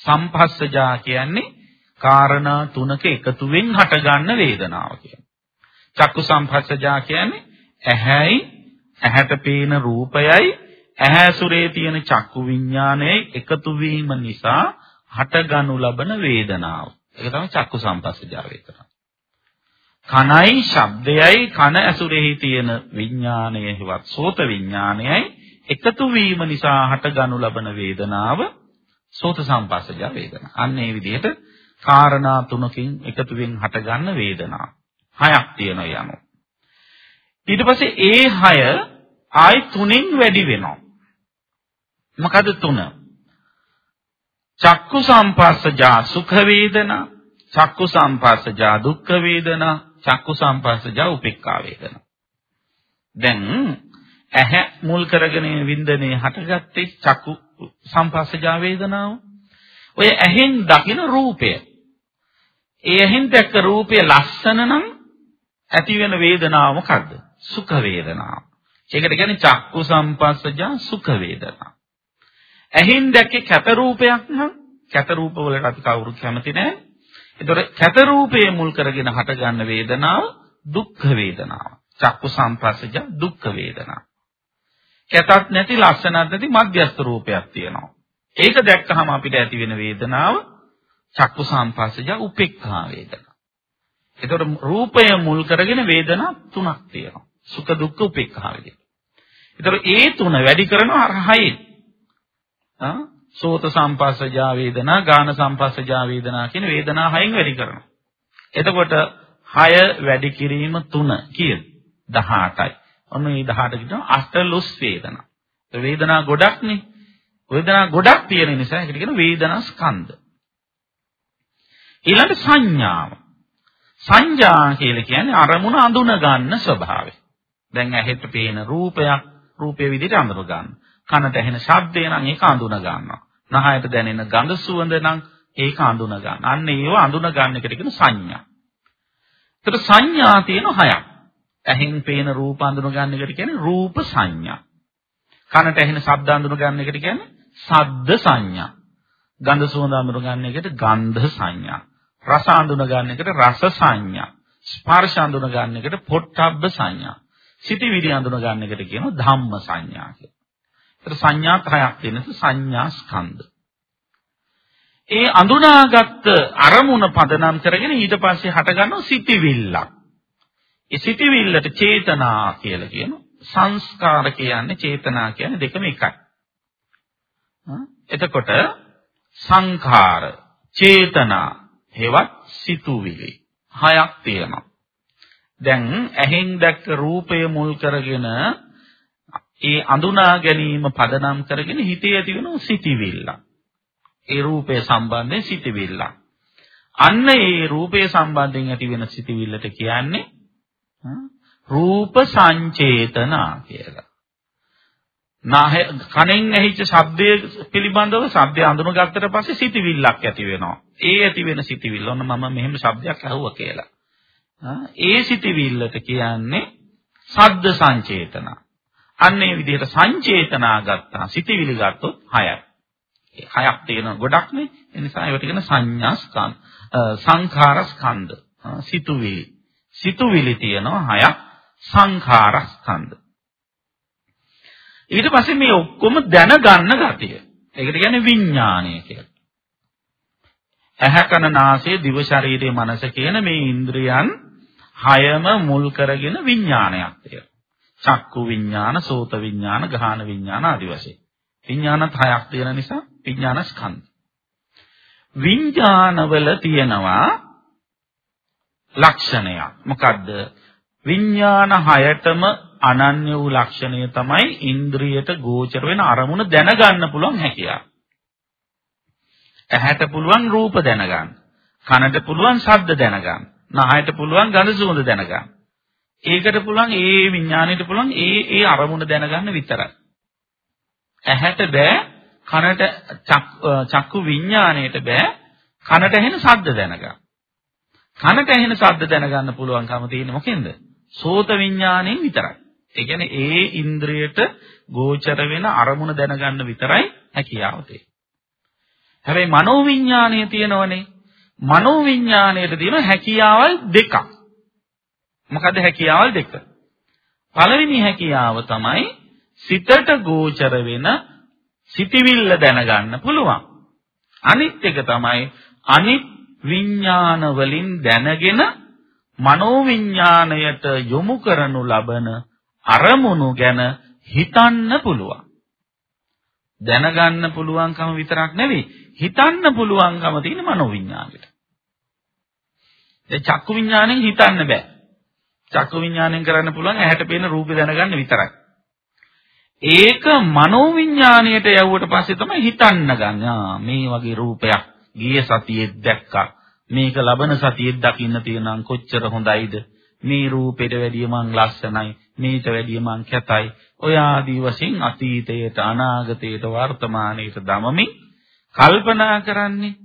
සම්පස්සජා කියන්නේ කාරණා තුනක එකතුවෙන් හටගන්න වේදනාව කියන්නේ. චක්කු සම්පස්සජා කියන්නේ ඇහැයි ඇහැට පේන රූපයයි ඇහැසුරේ තියෙන චක්කු විඥානයයි එකතු වීම නිසා හටගනු ලබන වේදනාව. ඒක තමයි චක්කු සම්පස්සජා වේදනාව. කනයි ශබ්දයයි කන ඇසුරෙහි තියෙන විඥානයයි වත් සෝත විඥානයයි එකතු වීම නිසා හටගනු ලබන වේදනාව සෝත සම්පස්සජ වේදනා. අන්න ඒ විදිහට කාරණා තුනකින් එකතුවෙන් හටගන්න වේදනා. හයක් තියෙනවා යනු. ඊට පස්සේ ඒ හය ආයි තුනෙන් වැඩි වෙනවා. මොකද තුන? චක්කු සම්පස්සජා සුඛ වේදනා, චක්කු සම්පස්සජා දුක්ඛ වේදනා, චක්කු සම්පස්සජා උපේක්ඛා වේදනා. දැන් ඇහැ මුල් කරගෙන වින්දනේ හටගත්තේ චක්කු සංපස්සජා වේදනාව. ඔය ඇහෙන් දකින රූපය. ඒ ඇහෙන් දැක්ක රූපය ලස්සන නම් ඇති වෙන වේදනාව මොකද්ද? සුඛ වේදනාව. ඒකට කියන්නේ චක්කු සම්පස්සජා සුඛ වේදනා. ඇහින් දැක්කේ කැත රූපයක් නම් කැත රූප වලට අපි කවුරුත් කැමති නැහැ. ඒතොර කැත රූපයේ මුල් කරගෙන හටගන්න වේදනාව දුක්ඛ වේදනාව. චක්කු සම්පස්සජා දුක්ඛ වේදනා. කැතත් නැති ලස්සනත් නැති මධ්‍යස්ථ රූපයක් තියෙනවා. ඒක දැක්කහම අපිට ඇති වෙන වේදනාව චක්කු සම්පස්සජ උපේක්ඛා වේදනා. එතකොට රූපය මුල් කරගෙන වේදනා තුනක් තියෙනවා. සුඛ දුක්ඛ උපේක්ඛා වේදනා. එතකොට ඒ තුන වැඩි කරනවා අර හයෙන්. ආ සෝත සම්පස්සජා වේදනා, ගාන සම්පස්සජා වේදනා කියන වේදනා හයෙන් වැඩි කරනවා. එතකොට 6 වැඩි කිරීම 3 කීයද? 18යි. ඔන්න මේ 18 කියනවා අෂ්ටලොස් වේදනා. වේදනා ගොඩක්නේ. වේදනා ගොඩක් තියෙන නිසා ඒකට කියන වේදනා ස්කන්ධ. ඊළඟ සංඥාව. සංඥා කියලා කියන්නේ අරමුණ අඳුන ගන්න ස්වභාවය. දැන් ඇහෙට පේන රූපයක් රූපයේ විදිහට අඳුන ගන්න. කනට ඇහෙන ශබ්දය නම් ඒක අඳුන ගන්නවා. නහයට දැනෙන ගඳ සුවඳ නම් ඒක අඳුන ගන්න. අන්න ඒව අඳුන ගන්න එකට කියන සංඥා. ඒතර සංඥා තියෙන හයක්. ඇහෙන් පේන රූප අඳුන ගන්න එකට කියන්නේ රූප සංඥා. කනට ඇහෙන ශබ්ද අඳුන ගන්න එකට කියන්නේ සද්ද සංඥා. ගන්ධ සුවඳ අඳුන ගන්න එකට ගන්ධ සංඥා. රස අඳුන ගන්න එකට රස සංඥා. ස්පර්ශ අඳුන ගන්න එකට පොට්ටබ්බ සංඥා. සිටිවිලි අඳුන ගන්න එකට කියනවා ධම්ම සංඥා කියලා. ඒතර සංඥා හයක් තියෙනස සංඥා ස්කන්ධ. ඒ අඳුනාගත් අරමුණ පදනම් කරගෙන ඊට පස්සේ හටගන්නවා සිටිවිල්ලක්. ඒ සිටිවිල්ලට චේතනා කියලා කියනවා. සංස්කාර කියන්නේ චේතනා කියන්නේ දෙකම එකයි. එතකොට සංඛාර, චේතනා, හේවත් සිතුවිලි හයක් තියෙනවා. දැන් ඇහෙන් දැක්ක රූපය මුල් කරගෙන ඒ අඳුනා ගැනීම පදනම් කරගෙන හිතේ ඇති වෙන සිතිවිල්ල. ඒ රූපය සම්බන්ධයෙන් සිතිවිල්ල. අන්න ඒ රූපය සම්බන්ධයෙන් ඇති වෙන සිතිවිල්ලට කියන්නේ රූප සංචේතනා කියලා. නාහය කනෙන් ඇහිච්ච ශබ්දය පිළිබඳව ශබ්දය අඳුනගත්තට පස්සේ සිතිවිල්ලක් ඇති වෙනවා. ඒ ඇති වෙන සිතිවිල්ල ඔන්න මම මෙහෙම ශබ්දයක් අහුවා කියලා. ඒ සිතිවිල්ලට කියන්නේ සද්ද සංචේතන. අන්න ඒ විදිහට සංචේතනා ගත්තා සිතිවිලි ගත්තොත් හයයි. හයක් තියෙන ගොඩක්නේ. ඒ නිසා ඒවට කියන සංඥා ස්කන්ධ සංඛාර ස්කන්ධ සිතුවිලි. සිතුවිලි තියෙනවා හයක් සංඛාර ස්කන්ධ. ඊට පස්සේ මේ ඔක්කොම දැනගන්න ගතිය. ඒකට කියන්නේ විඥානය කියලා. ඇහැ කන නාසය දිව ශරීරයේ මනස කියන මේ ඉන්ද්‍රියන් හයම මුල් කරගෙන විඥානයක් තියෙනවා. චක්කු විඥාන, සෝත විඥාන, ගාහන විඥාන ආදී වශයෙන්. විඥානත් හයක් තියෙන නිසා විඥාන ස්කන්ධ. විඥානවල තියෙනවා ලක්ෂණයක්. මොකද්ද? විඥාන හයතම අනන්‍ය වූ ලක්ෂණය තමයි ඉන්ද්‍රියට ගෝචර වෙන අරමුණ දැනගන්න පුළුවන් හැකියාව. ඇහැට පුළුවන් රූප දැනගන්න. කනට පුළුවන් ශබ්ද දැනගන්න. නහයට පුළුවන් ගඳ සුවඳ දැනගන්න. ඒකට පුළුවන් ඒ විඥාණයට පුළුවන් ඒ ඒ අරමුණ දැනගන්න විතරයි. ඇහැට බෑ කනට චක්කු විඥාණයට බෑ කනට ඇහෙන ශබ්ද දැනගන්න. කනට ඇහෙන ශබ්ද දැනගන්න පුළුවන්කම තියෙන්නේ මොකෙන්ද? සෝත විඥාණයෙන් විතරයි. ඒ කියන්නේ ඒ ඉන්ද්‍රියට ගෝචර වෙන අරමුණ දැනගන්න විතරයි හැකියාව තියෙන්නේ. හැබැයි මනෝවිඤ්ඤාණය තියෙනවනේ. මනෝවිඤ්ඤාණයට තියෙන හැකියාවල් දෙකක්. මොකද හැකියාවල් දෙක? පළවෙනි හැකියාව තමයි සිතට ගෝචර වෙන සිතිවිල්ල දැනගන්න පුළුවන්. අනිත් එක තමයි අනිත් විඥාන වලින් දැනගෙන මනෝවිඤ්ඤාණයට යොමු කරනු ලබන අරමුණු ගැන හිතන්න පුළුවන්. දැනගන්න පුළුවන්කම විතරක් නෙවෙයි හිතන්න පුළුවන්කම තියෙන මනෝවිඤ්ඤාණයට. ඒ චක්කු විඤ්ඤාණයෙන් හිතන්න බෑ. චක්කු විඤ්ඤාණයෙන් කරන්න පුළුවන් ඇහැට පේන රූපය දැනගන්න විතරයි. ඒක මනෝවිඤ්ඤාණයට යවුවට පස්සේ තමයි හිතන්න ගන්න. මේ වගේ රූපයක් ගිය සතියේ දැක්කා. මේක ලබන සතියේ දකින්න තියෙනම් කොච්චර හොඳයිද? මේ රූපෙට වැඩිය මං ලස්සනයි. මේට වැඩිය මං කැතයි. ඔය ආදී වශයෙන් අතීතයට අනාගතයට වර්තමානයට දමමින් කල්පනා කරන්නේ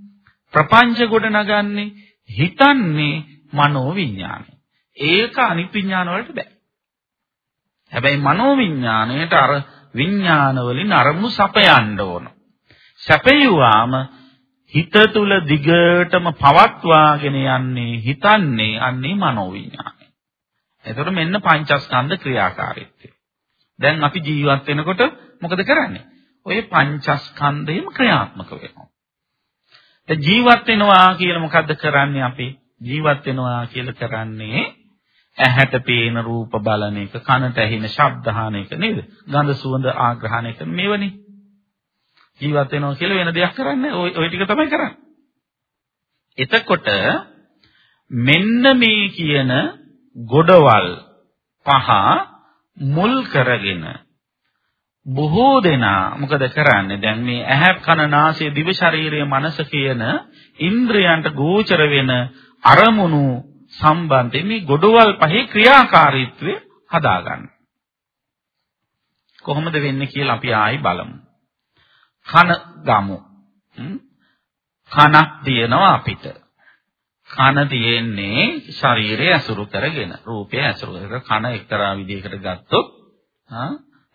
ප්‍රපංච ගොඩ නගන්නේ හිතන්නේ මනෝ විඥානය. ඒක අනිත් විඥාන වලට බෑ. හැබැයි මනෝවිඥාණයට අර විඥාන වලින් අරමුණු සපයන්න ඕන. සැපයුවාම හිත තුල දිගටම පවත්වාගෙන යන්නේ හිතන්නේ අන්නේ මනෝවිඥානය. එතකොට මෙන්න පංචස්කන්ධ ක්‍රියාකාරීත්වය. දැන් අපි ජීවත් වෙනකොට මොකද කරන්නේ? ඔය පංචස්කන්ධයම ක්‍රියාත්මක වෙනවා. දැන් ජීවත් වෙනවා කියලා මොකද්ද කරන්නේ අපි? ජීවත් වෙනවා කියලා කරන්නේ ඇහැට පේන රූප බලන එක, කනට ඇහෙන ශබ්ද අහන එක නේද? ගඳ සුවඳ ආග්‍රහණය කරන මේවනේ. ජීවත් වෙනවා කියලා වෙන දෙයක් කරන්නේ ඔය ඔය ටික තමයි කරන්නේ. එතකොට මෙන්න මේ කියන ගොඩවල් පහ මුල් කරගෙන බොහෝ දෙනා මොකද කරන්නේ දැන් මේ ඇහැ කන නාසය දිව ශරීරය මනස කියන ඉන්ද්‍රයන්ට ගෝචර වෙන අරමුණු සම්බන්ධයෙන් මේ ගොඩවල් පහේ ක්‍රියාකාරීත්වය හදාගන්න. කොහොමද වෙන්නේ කියලා අපි ආයි බලමු. කන ගමු. කනක් තියෙනවා අපිට. කන තියෙන්නේ ශරීරය ඇසුරු කරගෙන රූපය ඇසුරු කරගෙන කන එක්තරා විදිහකට ගත්තොත්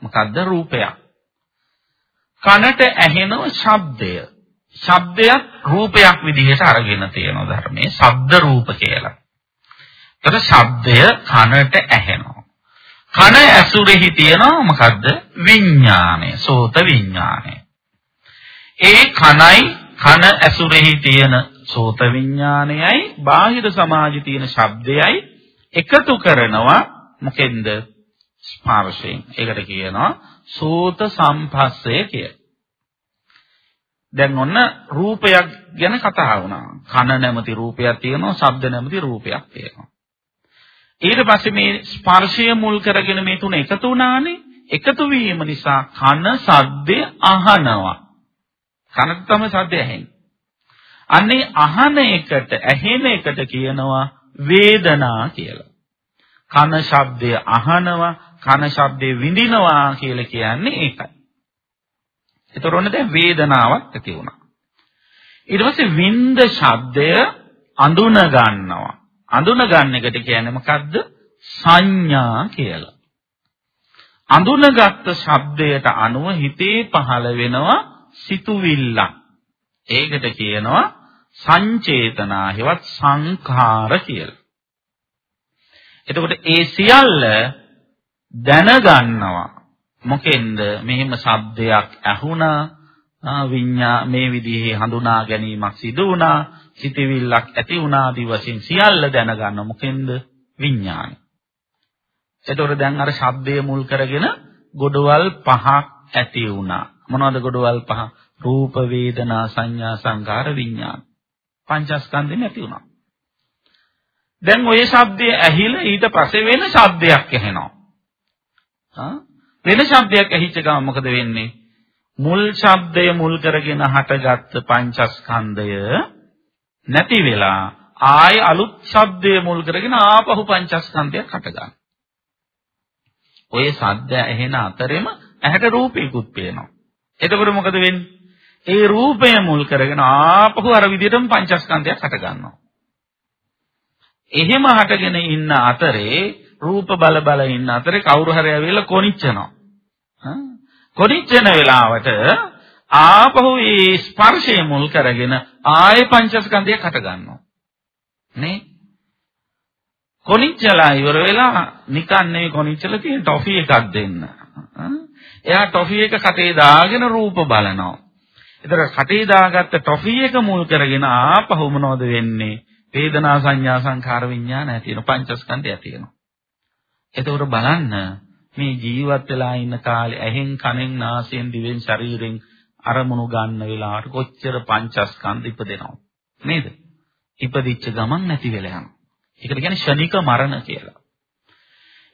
මොකද්ද රූපයක්. කනට ඇහෙන ශබ්දය. ශබ්දයක් රූපයක් විදිහට අරගෙන තියෙන ධර්මයේ ශබ්ද රූප කියලා. එතකොට ශබ්දය කනට ඇහෙනවා. කන ඇසුරෙහි තියෙනවා මොකද්ද? විඥානය, සෝත විඥානය. ඒ කනයි කන ඇසුරෙහි තියෙන සෝත විඥානයයි බාහිර සමාජයේ තියෙන ශබ්දයයි එකතු කරනවා මොකෙන්ද? ස්පර්ශයෙන්. ඒකට කියනවා සෝත සම්පස්සය කියලා. දැන් ඔන්න රූපයක් ගැන කතා වුණා. කන නැමැති රූපයක් තියෙනවා, ශබ්ද නැමැති රූපයක් තියෙනවා. ඊට පස්සේ මේ ස්පර්ශය මුල් කරගෙන මේ තුන එකතු වුණානේ. එකතු වීම නිසා කන සද්දේ අහනවා. කනට තමයි සද්ද ඇහෙන්නේ. අන්නේ අහන එකට ඇහෙන එකට කියනවා වේදනා කියලා. කන ශබ්දය අහනවා, කන ශබ්දේ විඳිනවා කියලා කියන්නේ ඒකයි. ඒතර ඔන්න දැන් වේදනාවක් ඇති වුණා. ඊට පස්සේ වින්ද ශබ්දය අඳුන ගන්නවා. අඳුන ගන්න එකට කියන්නේ මොකද්ද? සංඥා කියලා. අඳුනගත් ශබ්දයට අනුව හිතේ පහළ වෙනවා සිතුවිල්ලක්. ඒකට කියනවා සංචේතනා හෙවත් සංඛාර කියලා. එතකොට ඒ සියල්ල දැනගන්නවා. මොකෙන්ද මෙහෙම ශබ්දයක් ඇහුණා විඤ්ඤා මේ විදිහේ හඳුනා ගැනීමක් සිදු වුණා සිතවිල්ලක් ඇති වුණා ආදි වශයෙන් සියල්ල දැනගන්න මොකෙන්ද විඥානය. එතකොට දැන් අර ශබ්දය මුල් කරගෙන ගොඩවල් පහක් ඇති වුණා. මොනවද ගොඩවල් පහ? රූප වේදනා සංඥා සංකාර විඥාන. පංචස්කන්ධෙම ඇති වුණා. දැන් ওই ශබ්දය ඇහිලා ඊට පස්සේ වෙන ශබ්දයක් ඇහෙනවා. හා වෙන ශබ්දයක් ඇහිච්ච ගමන් මොකද වෙන්නේ? මුල් ශබ්දය මුල් කරගෙන හටගත්ත පංචස්කන්ධය නැති වෙලා ආය අලුත් ශබ්දය මුල් කරගෙන ආපහු පංචස්කන්ධයක් හටගන්නවා. ඔය සද්ද ඇහෙන අතරෙම ඇහැට රූපයකුත් පේනවා. එතකොට මොකද වෙන්නේ? ඒ රූපය මුල් කරගෙන ආපහු අර විදිහටම පංචස්කන්ධයක් හට ගන්නවා. එහෙම හටගෙන ඉන්න අතරේ රූප බල බල ඉන්න අතරේ කවුරු හරි ඇවිල්ලා කොනිච්චනවා. කොනිච්චන වෙලාවට ආපහු මේ ස්පර්ශය මුල් කරගෙන ආය පංචස්කන්ධයක් හට ගන්නවා. නේ? කොනිච්චලා ඉවර වෙලා නිකන් නෙවෙයි කොනිච්චලා තියෙන ටොෆි එකක් දෙන්න. එයා ටොෆි එක කටේ දාගෙන රූප බලනවා. ඒතර කටේ දාගත්ත ටොෆි එක මුල් කරගෙන ආපහු මොනවද වෙන්නේ? වේදනා සංඥා සංඛාර විඥාන ඇති වෙන පංචස්කන්ධය ඇති වෙනවා. එතකොට බලන්න මේ ජීවත් වෙලා ඉන්න කාලේ ඇහෙන් කනෙන් නාසයෙන් දිවෙන් ශරීරයෙන් අරමුණු ගන්න වෙලාවට කොච්චර පංචස්කන්ධ ඉපදෙනවද නේද? ඉපදිච්ච ගමන් නැති වෙලා යනවා. ඒකට කියන්නේ ෂණික මරණ කියලා.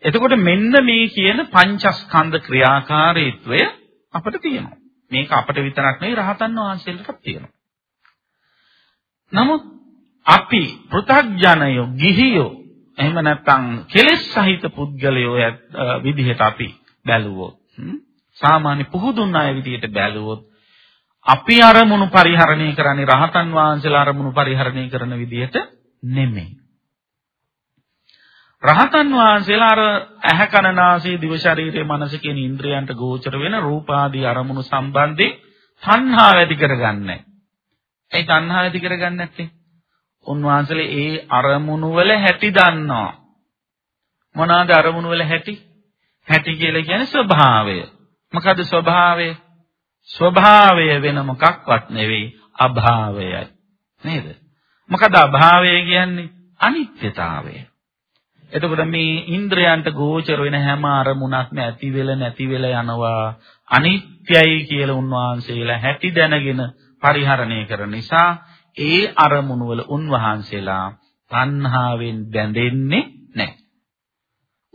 එතකොට මෙන්න මේ කියන පංචස්කන්ධ ක්‍රියාකාරීත්වය අපිට තියෙනවා. මේක අපිට විතරක් නෙවෙයි රහතන් වහන්සේලටත් තියෙනවා. නමුත් අපි පෘථග්ජනයෝ ගිහියෝ එහෙම නැත්නම් කෙලෙස් සහිත පුද්ගලයෝ විදිහට අපි බැලුවොත් සාමාන්‍ය පුහුදුන් අය විදිහට බැලුවොත් අපි අරමුණු පරිහරණය කරන්නේ රහතන් වහන්සේලා අරමුණු පරිහරණය කරන විදිහට නෙමෙයි. රහතන් වහන්සේලා අර ඇහැ කන නාසය දිව ශරීරයේ මනස කියන ඉන්ද්‍රයන්ට ගෝචර වෙන රූපාදී අරමුණු සම්බන්ධයෙන් තණ්හාව ඇති කරගන්නේ. ඒ තණ්හාව ඇති කරගන්නේ නැත්තේ. උන්වහන්සේලා ඒ අරමුණු වල හැටි දන්නවා. මොනවාද අරමුණු වල හැටි? හැටි කියලා කියන්නේ ස්වභාවය. මොකද ස්වභාවය? ස්වභාවය වෙන මොකක්වත් නෙවෙයි අභාවයයි. නේද? මොකද අභාවය කියන්නේ අනිත්‍යතාවය. එතකොට මේ ඉන්ද්‍රයන්ට ගෝචර වෙන හැම අරමුණක්ම ඇති වෙල නැති වෙල යනවා අනිත්‍යයි කියලා උන්වහන්සේලා හැටි දැනගෙන පරිහරණය කරන නිසා ඒ අරමුණු වල උන්වහන්සේලා තණ්හාවෙන් බැඳෙන්නේ නැහැ.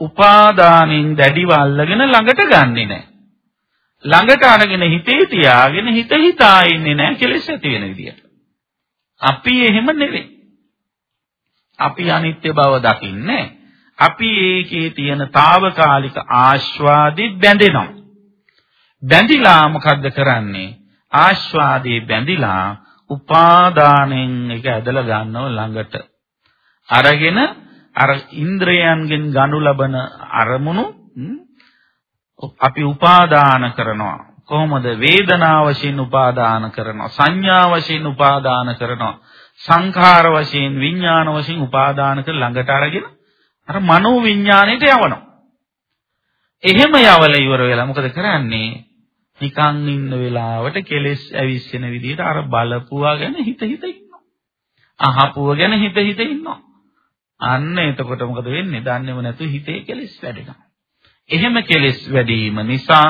උපාදානෙන් දැඩිව අල්ලගෙන ළඟට ගන්නෙ නැහැ. ළඟට අරගෙන හිතේ තියාගෙන හිත හිතා ඉන්නේ නැහැ කෙලෙස් ඇති වෙන විදියට. අපි එහෙම නෙවෙයි. අපි අනිත්‍ය බව දකින්නේ අපි ඒකේ තියෙන తాවකාලික ආස්වාදෙ බැඳෙනවා. බැඳිලා මොකද්ද කරන්නේ? ආස්වාදේ බැඳිලා උපාදානෙන් ඒක ඇදලා ගන්නව ළඟට. අරගෙන අර ඉන්ද්‍රයන්ගෙන් ගනු ලබන අරමුණු අපි උපාදාන කරනවා. කොහොමද? වේදනාව වශයෙන් උපාදාන කරනවා. සංඥා වශයෙන් උපාදාන කරනවා. සංඛාර වශයෙන් විඥාන වශයෙන් උපාදාන කර ළඟට අරගෙන අර මනෝ විඥාණයට යවනවා. එහෙම යවල ඉවර වෙලා මොකද කරන්නේ? නිකන් ඉන්න වෙලාවට කෙලෙස් ඇවිස්සෙන විදිහට අර බලපුවා ගැන හිත හිත ඉන්නවා. අහපුව ගැන හිත හිත ඉන්නවා. අන්න එතකොට මොකද වෙන්නේ? දන්නේම නැතුව හිතේ කෙලෙස් වැඩෙනවා. එහෙම කෙලෙස් වැඩිම නිසා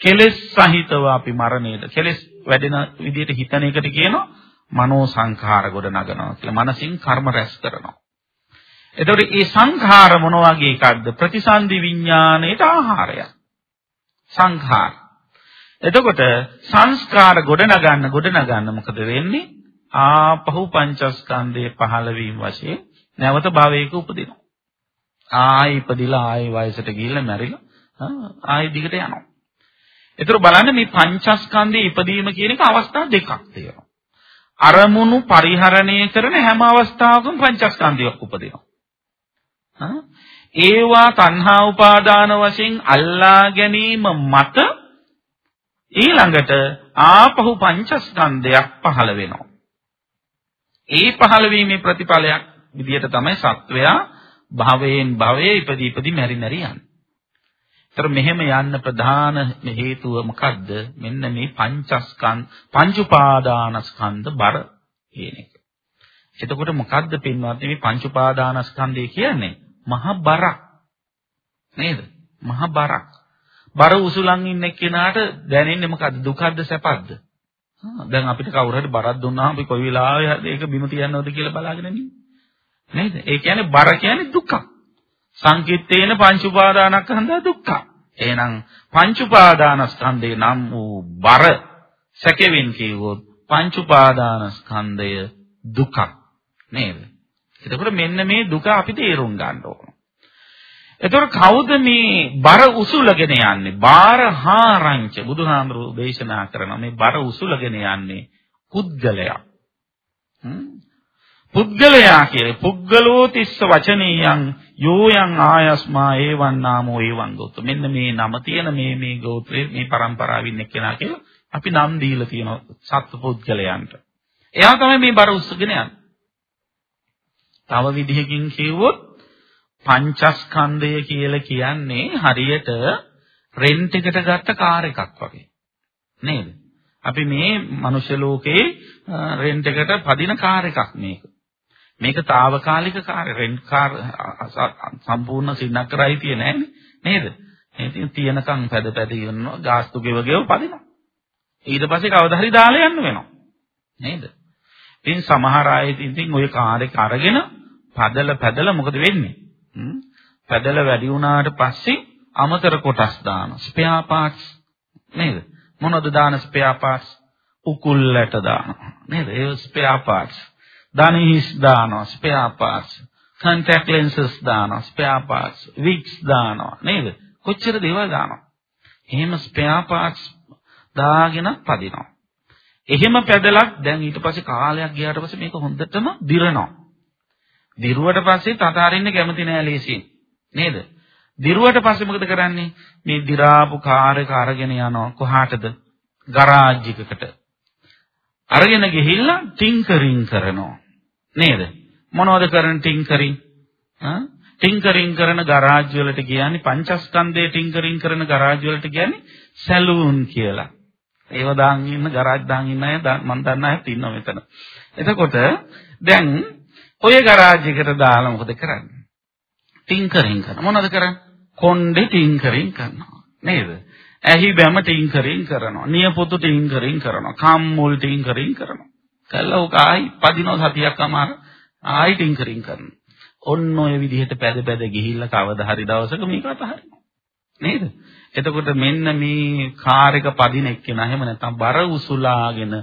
කෙලෙස් සහිතව අපි මරණයට කෙලෙස් වැඩෙන විදිහට හිතන එකට කියනවා මනෝ සංඛාර ගොඩ නගනවා කියලා. මනසින් කර්ම රැස් කරනවා. එතකොට මේ සංඛාර මොන වගේ එකක්ද? ප්‍රතිසන්දි විඥාණයට ආහාරයක්. සංඛාර. එතකොට සංස්කාර ගොඩ නගන්න ගොඩ නගන්න මොකද වෙන්නේ? ආපහු පංචස්කන්ධයේ පහළ වීම වශයෙන් නැවත භවයක උපදිනවා. ආයි ඉපදිලා ආයි වයසට ගිහිල්ලා මැරිලා ආයි දිගට යනවා. ඒතර බලන්න මේ පංචස්කන්ධයේ ඉපදීම කියන එක අවස්ථා දෙකක් තියෙනවා. අරමුණු පරිහරණය කරන හැම අවස්ථාවකම පංචස්කන්ධයක් උපදිනවා. ඒවා තණ්හා උපාදාන වශයෙන් අල්ලා ගැනීම මත ඊළඟට ආපහු පංචස්කන්ධයක් පහළ වෙනවා. ඒ පහළ වීමේ ප්‍රතිඵලයක් විදියට තමයි සත්වයා භවයෙන් භවයේ ඉපදී ඉපදී මෙරි මෙරි යන්නේ. ඒතර මෙහෙම යන්න ප්‍රධාන හේතුව මොකද්ද? මෙන්න මේ පංචස්කන්ධ පංච උපාදානස්කන්ධ බර කියන එක. එතකොට මොකද්ද පින්වත්නි මේ පංච උපාදානස්කන්ධය කියන්නේ? මහ බරක්. නේද? මහ බරක්. බර උසුලන් ඉන්න කෙනාට දැනෙන්නේ මොකද්ද? දුකද්ද සැපද්ද? දැන් අපිට කවුරු හරි බරක් දුන්නාම අපි කොයි වෙලාවෙ ඒක බිම තියන්නවද කියලා බලාගෙන ඉන්නේ. නේද? ඒ කියන්නේ බර කියන්නේ දුකක්. සංකිට්ඨේන පංච උපාදානස්කන්ධ දුක්ඛ. එහෙනම් පංච උපාදානස්කන්ධේ නම් වූ බර සැකෙවින් කියවොත් පංච උපාදානස්කන්ධය දුකක් නේද? එතකොට මෙන්න මේ දුක අපි තේරුම් ගන්න ඕන. එතකොට කවුද මේ බර උසුලගෙන යන්නේ? බාර හාරංච බුදුහාමුදුරු දේශනා කරන මේ බර උසුලගෙන යන්නේ පුද්ගලයා. පුද්ගලයා කියන්නේ පුද්ගලෝ තිස්ස වචනීයං යෝයන් ආයස්මා ඒවන් නාමෝ ඒවන් ගෝත්‍ර මෙන්න මේ නම තියෙන මේ මේ ගෝත්‍රයේ මේ પરම්පරාවින් එක්කෙනා කියලා අපි නම් දීලා තියෙනවා සත්ව පුද්ගලයන්ට. එයා තමයි මේ බර උස්සගෙන යන්නේ. තව විදිහකින් කිව්වොත් පංචස්කන්ධය කියලා කියන්නේ හරියට රෙන්ට් එකට ගත්ත කාර් එකක් වගේ. නේද? අපි මේ මනුෂ්‍ය ලෝකේ රෙන්ට් එකට පදින කාර් එකක් මේක. මේක తాවකාලික රෙන්ට් කාර් සම්පූර්ණ සින්නකරයි tie නෑනේ නේද? ඉතින් තියනකම් පැද පැද ඉන්නවා ගාස්තු ගෙව ගෙව පදිනවා. ඊට පස්සේ කවදා හරි දාලා යන්න වෙනවා. නේද? ඉතින් සමහර අය ඉතින් ওই කාර් එක අරගෙන පදල පැදල මොකද වෙන්නේ? පැදල වැඩි වුණාට පස්සේ අමතර කොටස් දාන ස්පෙයා පාර්ට්ස් නේද? මොනවද දාන ස්පෙයා පාර්ට්ස්? උකුල්ලට දානවා. නේද? ඒ ස්පෙයා පාර්ට්ස්. දණහිස් දානවා ස්පෙයා පාර්ට්ස් contact lenses දානවා ස්පෙයා පාර්ට්ස් wigs දානවා නේද කොච්චර දේවල් දානවා එහෙම ස්පෙයා පාර්ට්ස් දාගෙන පදිනවා එහෙම පැදලක් දැන් ඊට පස්සේ කාලයක් ගියාට පස්සේ මේක හොඳටම දිරනවා දිරුවට පස්සේ තතාරින්න කැමති නෑ ලේසියෙන්. නේද? දිරුවට පස්සේ මොකද කරන්නේ? මේ දි รา පු කාර් එක අරගෙන යනවා කොහාටද? ගරාජ් එකකට. අරගෙන ගිහිල්ලා ටින්කරින් කරනවා. නේද? මොනවද කරන්නේ ටින්කරින්? ආ ටින්කරින් කරන ගරාජ් වලට කියන්නේ පංචස්කන්ධයේ ටින්කරින් කරන ගරාජ් වලට කියන්නේ සැලූන් කියලා. ඒව දාන් ඉන්න ගරාජ් දාන් ඉන්න අය මම දන්න අයත් ඉන්නවා මෙතන. එතකොට දැන් ඔය ගරාජ් එකට දාලා මොකද කරන්නේ? ටින්කරින් කරන. මොනවද කරන්නේ? කොණ්ඩේ ටින්කරින් කරනවා. නේද? ඇහි බැම ටින්කරින් කරනවා. නියපොතු ටින්කරින් කරනවා. කම්මුල් ටින්කරින් කරනවා. කළා උක ආයි පදිනව සතියක් අමාර ආයි ටින්කරින් කරනවා. ඔන්න ඔය විදිහට පැද පැද ගිහිල්ලා කවදා හරි දවසක මේක අතහරිනවා. නේද? එතකොට මෙන්න මේ කාර් එක පදින එක්කෙනා එහෙම නැත්නම් බර උසුලාගෙන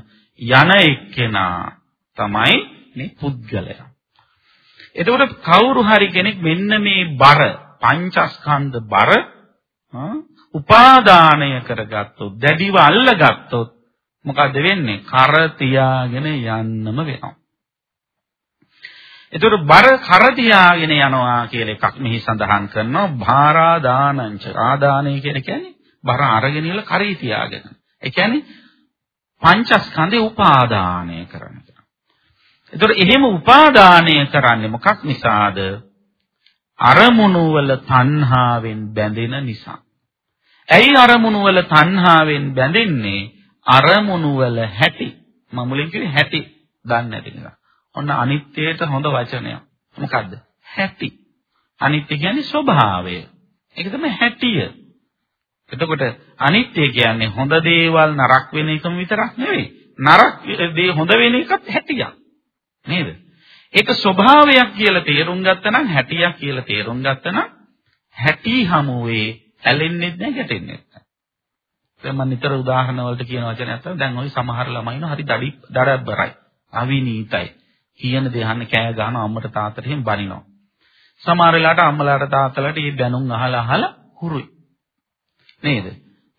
යන එක්කෙනා තමයි මේ පුද්ගලයා. එතකොට කවුරු හරි කෙනෙක් මෙන්න මේ බර පංචස්කන්ධ බර උපාදානය කරගත්තොත් දැඩිව අල්ලගත්තොත් මොකද වෙන්නේ? කර තියාගෙන යන්නම වෙනවා. එතකොට බර කර තියාගෙන යනවා කියලා එකක් මෙහි සඳහන් කරනවා භාරාදානංච ආදානය කියලා කියන්නේ බර අරගෙන ඉල කරේ තියාගෙන. ඒ කියන්නේ පංචස්කන්ධේ උපාදානය කරන එක. එතකොට එහෙම උපාදානය කරන්නේ මොකක් නිසාද? අරමුණු වල තණ්හාවෙන් බැඳෙන නිසා. ඇයි අරමුණු වල තණ්හාවෙන් බැඳෙන්නේ? අරමුණු වල හැටි. මම මුලින් කිව්වේ හැටි දන්නේ නැති නිසා. ඔන්න අනිත්‍යයට හොඳ වචනයක්. මොකද්ද? හැටි. අනිත්‍ය කියන්නේ ස්වභාවය. ඒක තමයි හැටිය. එතකොට අනිත්‍ය කියන්නේ හොඳ දේවල් නරක වෙන එකම විතරක් නෙවෙයි. නරක දේ හොඳ වෙන එකත් හැටියක්. නේද? ඒක ස්වභාවයක් කියලා තේරුම් ගත්තනම් හැටියක් කියලා තේරුම් ගත්තනම් හැටි හමුවේ ඇලෙන්නේ නැහැ ගැටෙන්නේ නැහැ. දැන් මම නිතර උදාහරණ වලට කියන වචනයක් තමයි දැන් ওই සමහර ළමයිනෝ හරි දඩි දඩබ්බරයි. අවිනීතයි. කියන දේ අහන්න කෑ ගහනවා අම්මට තාත්තට එහෙම බනිනවා. සමහර වෙලාවට අම්මලාට තාත්තලාට මේ දැනුම් අහලා අහලා හුරුයි. නේද?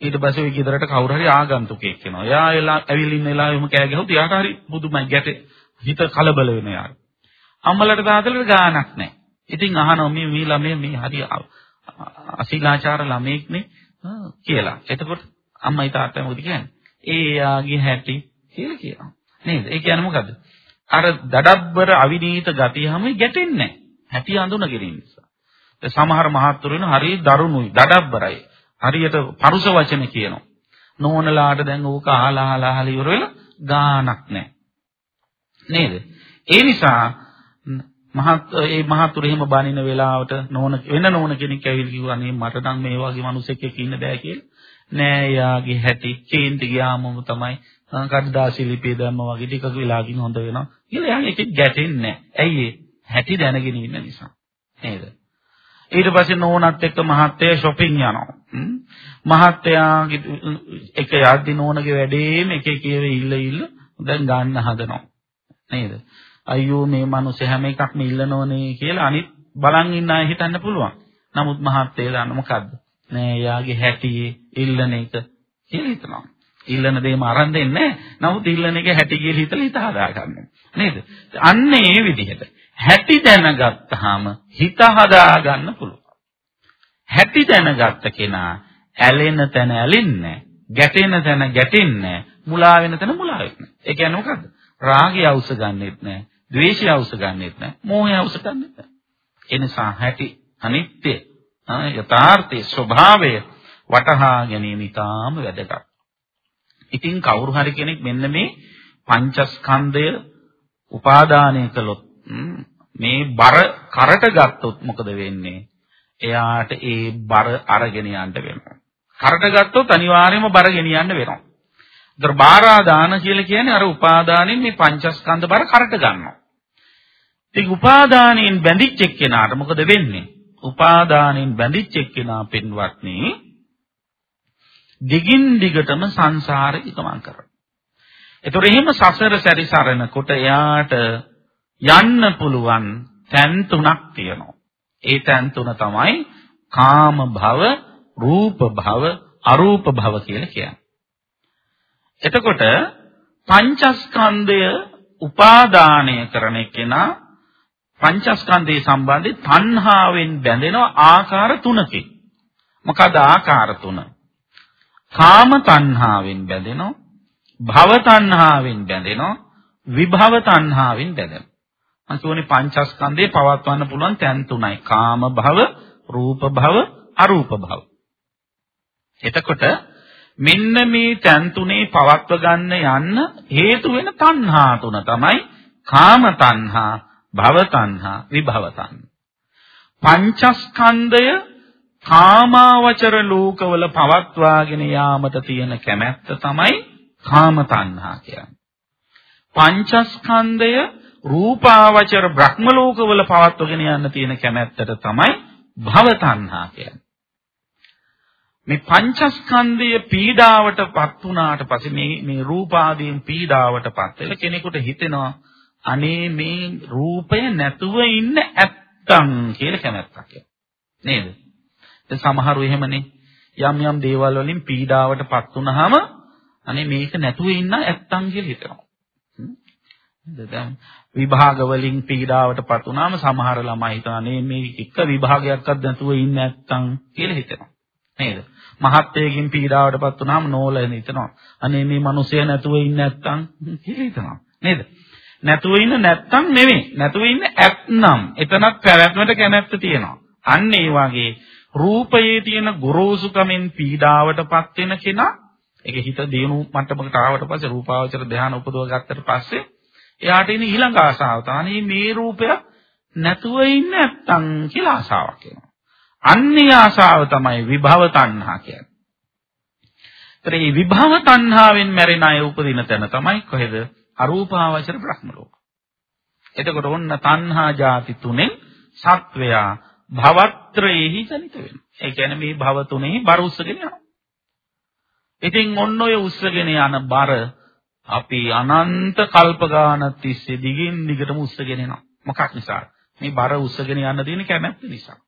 ඊට පස්සේ ওই ගෙදරට කවුරු හරි ආගන්තුකෙක් එනවා. එයා එලා ඇවිල්ලා ඉන්න වෙලාවෙම කෑ ගැහුවොත් එයාට හරි බුදුමයි ගැටේ හිත කලබල වෙන යාර. අම්මලාට තාත්තලාට ගාණක් නැහැ. ඉතින් අහනවා මේ මේ ළමයි මේ හරි අශීලාචාර ළමෙක් නේ කියලා. එතකොට අම්මයි තාත්තයි මොකද කියන්නේ? ඒ යාගේ හැටි කියලා කියනවා. නේද? ඒ කියන්නේ මොකද්ද? අර දඩබ්බර අවිනීත ගතිය හැම ගැටෙන්නේ නැහැ. හැටි අඳුනගෙන නිසා. ඒ සමහර මහත්තුරු වෙන හරිය දරුණුයි දඩබ්බරයි. හරියට පරුස වචන කියනවා. නෝනලාට දැන් ඕක අහලා අහලා අහලා ඉවර වෙලා ගානක් නැහැ. නේද? ඒ නිසා මහත් ඒ මහතුරු එහෙම බනින වෙලාවට නෝන වෙන නෝන කෙනෙක් ඇවිල්ලා කිව්වා නේ මට නම් මේ වගේ මිනිසෙක් එක්ක ඉන්න බෑ කියලා. නෑ යාගේ හැටි චේන්ති ගියාම තමයි කඩදාසි ලිපිය දැම්ම වගේ ටිකක වෙලාකින් හොඳ වෙනවා. කියලා යාගේ එකෙක් ගැටෙන්නේ නෑ. ඇයි ඒ? හැටි දැනගෙන ඉන්න නිසා. නේද? ඊට පස්සේ නෝනත් එක්ක මහත්තයා shopping යනවා. මහත්තයාගේ එක යද්දි නෝනගේ වැඩේම එක එක ඒවා ඉල්ල ඉල්ල දැන් ගන්න හදනවා. නේද? අයියෝ මේ මිනිස්සු හැම එකක්ම ඉල්ලනෝනේ කියලා අනිත් බලන් ඉන්න අය හිතන්න පුළුවන්. නමුත් මහත්තයා දන්න මොකද්ද? නෑ යාගේ හැටියේ ඉල්ලන එක කියලා හිතනවා. ඉල්ලන දේම අරන් දෙන්නේ නමුත් ඉල්ලන එක හැටි කියලා හිතලා හිත හදා ගන්නවා. නේද? අන්න ඒ විදිහට හැටි දැනගත්තාම හිත හදා ගන්න පුළුවන්. හැටි දැනගත්ත කෙනා ඇලෙන තැන ඇලෙන්නේ ගැටෙන තැන ගැටෙන්නේ මුලා වෙන තැන මුලා වෙන්නේ. ඒ කියන්නේ මොකද්ද? රාගය අවශ්‍ය ගන්නෙත් නැහැ. ද්වේෂය අවශ්‍ය ගන්නෙත් නැහැ. මෝහය අවශ්‍ය ගන්නෙත් නැහැ. ඒ නිසා හැටි අනිත්‍ය යථාර්ථයේ ස්වභාවය වටහා ගැනීම ඉතාම වැදගත්. ඉතින් කවුරු හරි කෙනෙක් මෙන්න මේ පංචස්කන්ධය උපාදානය කළොත් මේ බර කරට ගත්තොත් මොකද වෙන්නේ? එයාට ඒ බර අරගෙන යන්න වෙනවා. කරට ගත්තොත් අනිවාර්යයෙන්ම බර ගෙනියන්න වෙනවා. ඒතර බාරාදාන කියලා කියන්නේ අර උපාදානෙන් මේ පංචස්කන්ධ බර කරට ගන්නවා. ඉතින් උපාදානෙන් බැඳිච්ච එක්කෙනාට මොකද වෙන්නේ? උපාදානෙන් බැඳිච්ච එක්කෙනා පින්වත්නි දිගින් දිගටම සංසාරේ ගමන් කරනවා. ඒතොර එහෙම සසර සැරිසරනකොට එයාට යන්න පුළුවන් තැන් තුනක් තියෙනවා. ඒ තැන් තුන තමයි කාම භව, රූප භව, අරූප භව කියලා කියන්නේ. එතකොට පංචස්කන්ධය උපාදානය කරන කෙනා පංචස්කන්ධයේ සම්බන්ධයෙන් තණ්හාවෙන් බැඳෙන ආකාර තුනකින්. මොකද ආකාර තුන? කාම තණ්හාවෙන් බැඳෙනවා, භව තණ්හාවෙන් බැඳෙනවා, විභව තණ්හාවෙන් බැඳෙනවා. මම කියෝනේ පංචස්කන්ධේ පවත්වන්න පුළුවන් තැන් තුනයි. කාම භව, රූප භව, අරූප භව. එතකොට මෙන්න මේ තැන් තුනේ පවත්ව ගන්න යන්න හේතු වෙන තණ්හා තුන තමයි කාම තණ්හා, භව තණ්හා, විභව තණ්හා. පංචස්කන්ධය කාමාවචර ලෝකවල පවත්වාගෙන යාමට තියෙන කැමැත්ත තමයි කාම තණ්හා කියන්නේ. පංචස්කන්ධය රූපාවචර බ්‍රහ්ම ලෝකවල පවත්වගෙන යන්න තියෙන කැමැත්තට තමයි භව තණ්හා කියන්නේ. මේ පංචස්කන්ධය පීඩාවටපත් වුණාට පස්සේ මේ මේ රූපාදීන් පීඩාවටපත් වෙලා කෙනෙකුට හිතෙනවා අනේ මේ රූපය නැතුව ඉන්න ඇත්තම් කියලා කැමැත්තක් නේද? දැන් සමහරු එහෙමනේ යම් යම් දේවල් වලින් පීඩාවටපත් වුනහම අනේ මේක නැතුව ඉන්න ඇත්තම් කියලා හිතනවා. දැන් විභාග වලින් පීඩාවටපත් වුනාම සමහර ළමයි හිතන්නේ මේ එක විභාගයක්වත් නැතුව ඉන්න නැත්තම් කියලා හිතනවා. නේද? මහත්යකින් පීඩාවටපත් වුනාම නෝලෙන් හිතනවා. අනේ මේ මිනිසයා නැතුව ඉන්න නැත්තම් කියලා හිතනවා. නේද? නැතුව ඉන්න නැත්තම් නෙවෙයි. නැතුව ඉන්න ඇත්නම් එතනත් පැවැත්මට කැමැත්ත තියෙනවා. අන්න ඒ වගේ රූපයේ තියෙන ගොරෝසුකමෙන් පීඩාවටපත් වෙන කෙනා ඒක හිත දිනු මට්ටමකට ආවට පස්සේ රූපාවචර ධානය උපදව ගත්තට පස්සේ එයාට එන ඊළඟ ආසාව තමයි මේ රූපය නැතුව ඉන්න නැත්තම් කියලා ආසාවක් එනවා. අන්නේ ආසාව තමයි විභව තණ්හා කියන්නේ. ඒතර මේ විභව තණ්හාවෙන් මැරෙන අය උපදින තැන තමයි කොහෙද? අරූපාවචර බ්‍රහ්ම ලෝක. එතකොට ඔන්න තණ්හා ಜಾති තුනෙන් සත්වයා භවත්‍රයේහි ජනිත වෙනවා. ඒ කියන්නේ මේ භව තුනේ බර උස්සගෙන යනවා. ඉතින් ඔන්න ඔය උස්සගෙන යන බර අපි අනන්ත කල්ප ගාන තිස්සේ දිගින් දිගටම උස්සගෙන යනවා. මොකක් නිසා? මේ බර උස්සගෙන යන්න තියෙන කැමැත්ත නිසා.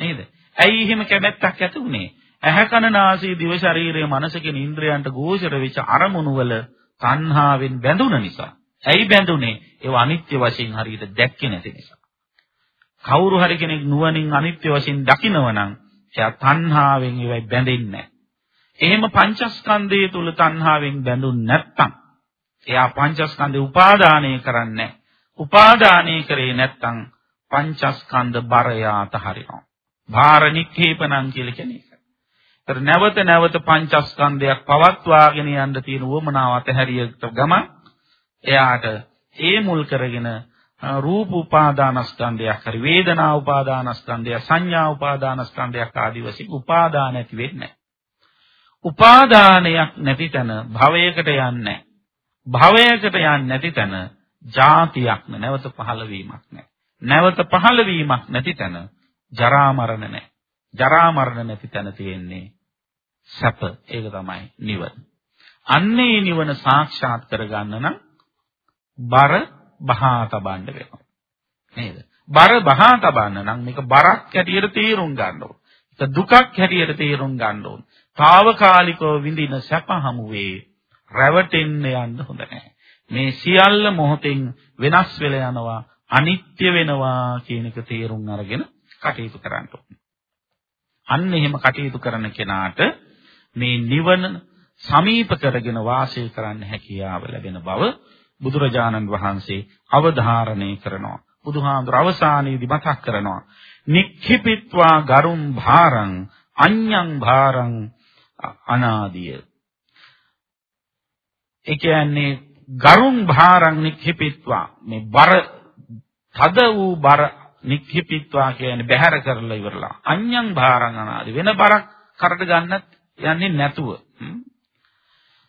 නේද? ඇයි එහෙම කැමැත්තක් ඇති උනේ? ඇහැ කන නාසය දිව ශරීරය මනස කියන ඉන්ද්‍රයන්ට ගෝචර වෙච්ච අරමුණු වල තණ්හාවෙන් බැඳුන නිසා. ඇයි බැඳුනේ? ඒව අනිත්‍ය වශයෙන් හරියට දැක්කේ නැති නිසා. කවුරු හරි කෙනෙක් නුවණින් අනිත්‍ය වශයෙන් දකිනවනම් එයා තණ්හාවෙන් ඒවයි බැඳෙන්නේ නැහැ. එහෙම පංචස්කන්ධය තුල තණ්හාවෙන් බැඳුන් නැත්තම් එයා පංචස්කන්ධේ උපාදානය කරන්නේ උපාදානය කරේ නැත්තම් පංචස්කන්ධ බරය අතහරිනවා. භාර නික්ඛේපණං කියලා කියන්නේ ඒක. ඒතර නැවත නැවත පංචස්කන්ධයක් පවත්වාගෙන යන්න තියෙන උවමනාව අතහැරියට ගමන් එයාට ඒ මුල් කරගෙන රූප උපාදානස්කන්ධයක් හරි වේදනා උපාදානස්කන්ධය සංඥා උපාදානස්කන්ධයක් ආදී වශයෙන් උපාදාන ඇති වෙන්නේ උපාදානයක් නැති තැන භවයකට යන්නේ භවයකට යන්නේ නැති තැන ජාතියක් නැවත පහළ වීමක් නැහැ. නැවත පහළ වීමක් නැති තැන ජරා මරණ නැහැ. ජරා මරණ නැති තැන තියෙන්නේ සැප. ඒක තමයි නිවන. අන්නේ නිවන සාක්ෂාත් කරගන්න නම් බර බහා තබන්න වෙනවා. නේද? බර බහා තබන්න නම් මේක බරක් හැටියට තීරුම් ගන්න ඕන. ඒක දුකක් හැටියට තීරුම් ගන්න ඕන. తాවකාලිකව විඳින සැප හමුවේ රැවටෙන්න යන්න හොඳ නැහැ. මේ සියල්ල මොහොතෙන් වෙනස් වෙලා යනවා, අනිත්‍ය වෙනවා කියන එක තේරුම් අරගෙන කටයුතු කරන්න ඕනේ. අන්න එහෙම කටයුතු කරන කෙනාට මේ නිවන සමීප කරගෙන වාසය කරන්න හැකියාව ලැබෙන බව බුදුරජාණන් වහන්සේ අවධාරණය කරනවා. බුදුහාමුදුර අවසානයේදී මතක් කරනවා. නික්ඛිපිත්වා ගරුම් භාරං අඤ්ඤං භාරං අනාදිය. ඒ කියන්නේ ගරුම් භාරං නික්ඛිපිත්වා මේ බර තද වූ බර නික්ඛිපිත්වා කියන්නේ බැහැර කරලා ඉවරලා. අඤ්ඤං භාරං අනාදි වෙන බරක් කරට ගන්නත් යන්නේ නැතුව.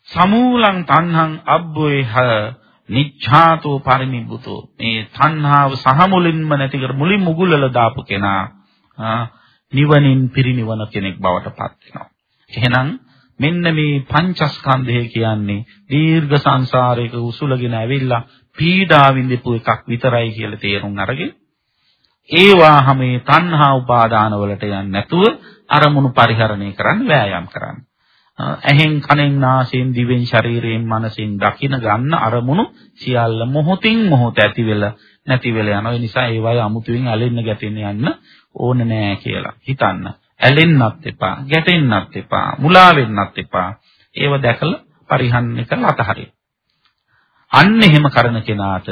සමූලං තණ්හං අබ්බොයහ නිච්ඡාතෝ පරිනිබ්බුතෝ මේ තණ්හාව සහ මුලින්ම නැති කර මුලින් මුගුලලා දාපු කෙනා නිවනින් පිරිනිවන කෙනෙක් බවට පත් වෙනවා. එහෙනම් මෙන්න මේ පංචස්කන්ධය කියන්නේ දීර්ඝ සංසාරයක උසුලගෙන ඇවිල්ලා පීඩා විඳපු එකක් විතරයි කියලා තේරුම් අරගෙන ඒවා හැමේ තණ්හා උපාදාන වලට යන්නේ නැතුව අරමුණු පරිහරණය කරන්න වෑයම් කරන්න. ඇහෙන් කනෙන් නාසයෙන් දිවෙන් ශරීරයෙන් මනසෙන් දකින ගන්න අරමුණු සියල්ල මොහොතින් මොහොත ඇති වෙලා නැති වෙලා යනවා. ඒ නිසා ඒවයි අමුතුවෙන් ඇලෙන්න ගැටෙන්න යන්න ඕන නෑ කියලා හිතන්න. ඇලෙන්නත් එපා, ගැටෙන්නත් එපා, මුලා වෙන්නත් එපා. ඒව දැකලා පරිහරණය කරලා අතහරින්න. අන්න එහෙම කරන කෙනාට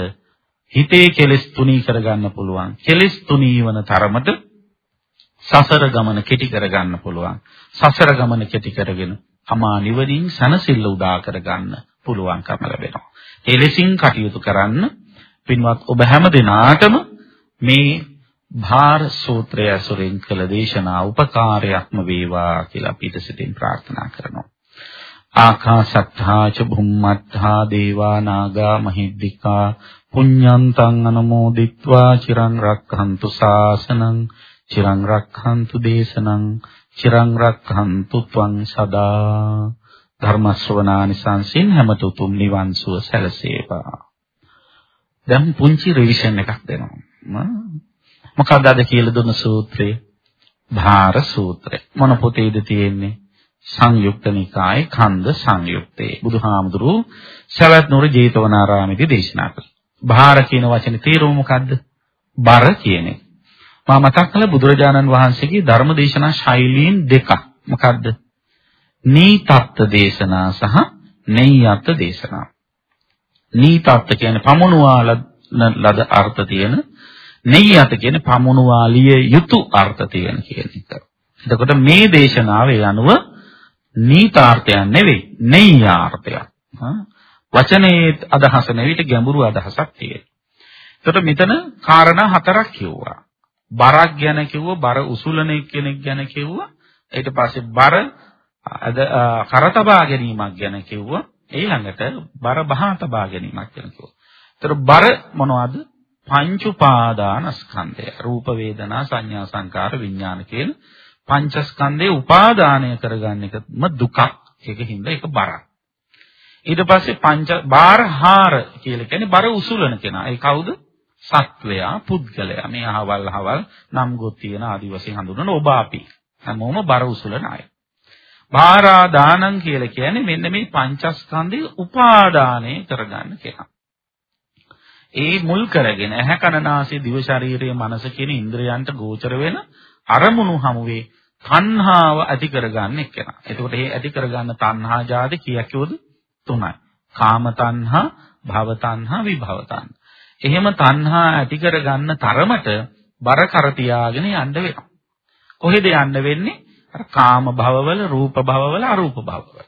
හිතේ කෙලෙස් තුනී කරගන්න පුළුවන්. කෙලෙස් තුනී වන තරමට සසර ගමන කෙටි කරගන්න පුළුවන්. සසර ගමන කෙටි කරගෙන අමා නිවනින් සනසිල්ල උදා කරගන්න පුළුවන්කම ලැබෙනවා. ඒ ලෙසින් කටයුතු කරන්න පින්වත් ඔබ හැම දිනාටම මේ භාර සූත්‍රය ඇසුරින් කළ දේශනා උපකාරයක්ම වේවා කියලා අපිට සිතින් ප්‍රාර්ථනා කරනවා. ආකාසත්තා ච භුම්මත්තා දේවා නාග මහිද්దికා පුඤ්ඤන්තං අනුමෝදිත්වා චිරං රක්ඛන්තු ශාසනං චිරං රක්ඛන්තු දේශනං චිරං රක්ඛන්තු ත්වං සදා ධර්ම ශ්‍රවණානිසංසින් හැමතුතුම් නිවන් සුව සැලසේවා. දැන් පුංචි රිවිෂන් එකක් දෙනවා. මොකක්ද අද කියලා දුන්න සූත්‍රය? භාර සූත්‍රය. මොන පොතේද තියෙන්නේ? සංයුක්ත නිකායේ කන්ද සංයුත්තේ. බුදුහාමුදුරුවෝ සවැත් නුර ජේතවනාරාමයේදී දේශනා කළා. භාර කියන වචනේ තේරුම මොකද්ද? බර කියන එක. මා මතක් කළ බුදුරජාණන් වහන්සේගේ ධර්ම දේශනා ශෛලීන් දෙකක්. මොකද්ද? නීතත්ත්ව දේශනා සහ නෙය්‍යත් දේශනා. නීතත්ත්ව කියන්නේ පමුණුවාල ලද අර්ථ තියෙන නෙය්‍යත් කියන්නේ පමුණුවාලිය යුතු අර්ථ තියෙන කියන එක. එතකොට මේ දේශනාවේ අනුව නීතාර්ථයක් නෙවෙයි නෙය්‍යාර්ථයක්. වචනේ අදහස නෙවිට ගැඹුරු අදහසක් තියෙනවා. එතකොට මෙතන කාරණා හතරක් කිව්වා. බරක් ගැන කිව්ව බර උසුලන කෙනෙක් ගැන කිව්වා ඊට පස්සේ බර අද කරතබා ගැනීමක් ගැන කිව්වා ඊළඟට බර බහා තබා ගැනීමක් ගැන කිව්වා. ඒතර බර මොනවද? පංච උපාදානස්කන්ධය. රූප වේදනා සංඥා සංකාර විඥාන කියන පංචස්කන්ධේ උපාදානය කරගන්න එකම දුකක්. ඒකින්ද ඒක බරක්. ඊට පස්සේ පංච බාරහාර කියලා කියන්නේ බර උසුලන කෙනා. ඒ කවුද? සත්වයා පුද්ගලයා මේ අහවල් අහවල් නම් ගොත් තියෙන ආදි වශයෙන් හඳුන්වන ඔබ අපි හැමෝම බර උසුලන අය. බාරා දානං කියලා කියන්නේ මෙන්න මේ පංචස්කන්ධය උපාදානය කරගන්න කෙනා. ඒ මුල් කරගෙන ඇහැ කන නාසය දිව ශරීරය මනස කියන ඉන්ද්‍රයන්ට ගෝචර වෙන අරමුණු හමුවේ තණ්හාව ඇති කරගන්න එක්කෙනා. එතකොට මේ ඇති කරගන්න තණ්හා જાති කීයක් කිව්වද? තුනයි. කාම තණ්හා, භව තණ්හා, විභව තණ්හා. එහෙම තණ්හා ඇති කරගන්න තරමට බර කර තියාගෙන යන්න වෙනවා. කොහෙද යන්න වෙන්නේ? අර කාම භවවල, රූප භවවල, අරූප භවවල.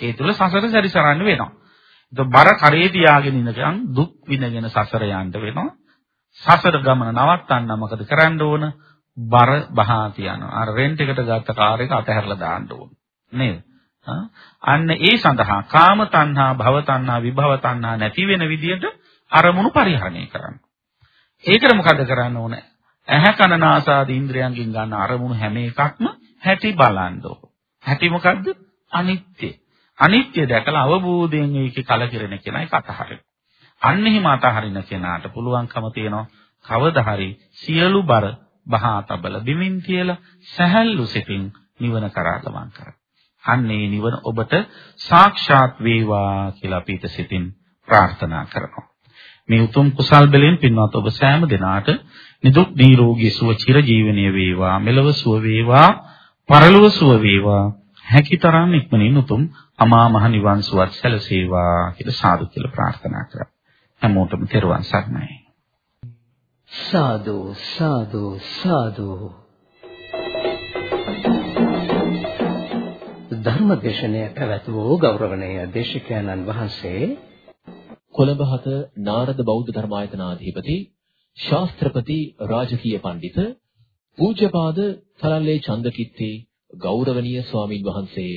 ඒ තුල සසර සැරිසරන්න වෙනවා. ඒක බර කරේ තියාගෙන ඉඳන් දුක් විඳගෙන සසර යන්න වෙනවා. සසර ගමන නවත්තන්න මොකද කරන්න ඕන? බර බහා තියනවා. අර රෙන්ට් එකට ගත්ත කාර් එක අතහැරලා දාන්න ඕන. නේද? අන්න ඒ සඳහා කාම තණ්හා, භව තණ්හා, විභව තණ්හා නැති වෙන විදියට අරමුණු පරිහරණය කරන්න. ඒකට මොකද කරන්න ඕන? ඇහැ කන නාසාදී ඉන්ද්‍රයන්ගෙන් ගන්න අරමුණු හැම එකක්ම හැටි බලන්න ඕන. හැටි මොකද්ද? අනිත්‍ය. අනිත්‍ය දැකලා අවබෝධයෙන් ඒකේ කලකිරෙන කෙනා ඒක අතහරින. අන්න එහෙම අතහරින කෙනාට පුළුවන්කම තියෙනවා කවදා හරි සියලු බර බහා තබල බිමින් කියලා සැහැල්ලු සිතින් නිවන කරා ගමන් කරන්න. අන්නේ නිවන ඔබට සාක්ෂාත් වේවා කියලා අපි සිතින් ප්‍රාර්ථනා කරනවා. මේ උතුම් කුසල් බලෙන් පින්වත් ඔබ සෑම දිනාට නිදුක් නිරෝගී සුව චිර ජීවනයේ වේවා මෙලව සුව වේවා පරලොව සුව වේවා. හැකිතරම් ඉක්මනින් උතුම් අමා මහ නිවන් සුවත් සැලසේවා කියලා සාදු කියලා ප්‍රාර්ථනා කරා. හැමෝටම තෙරුවන් සරණයි. සාදු සාදු සාදු. ධර්මදේශනය පැවැත්වූ ගෞරවනීය දේශකයන්න් වහන්සේ කොළඹ හත නාරද බෞද්ධ ධර්මායතනාධිපති ශාස්ත්‍රපති රාජකීය පඬිත පූජ්‍යපාද තලල්ලේ චන්දකිත්තේ ගෞරවනීය ස්වාමින් වහන්සේ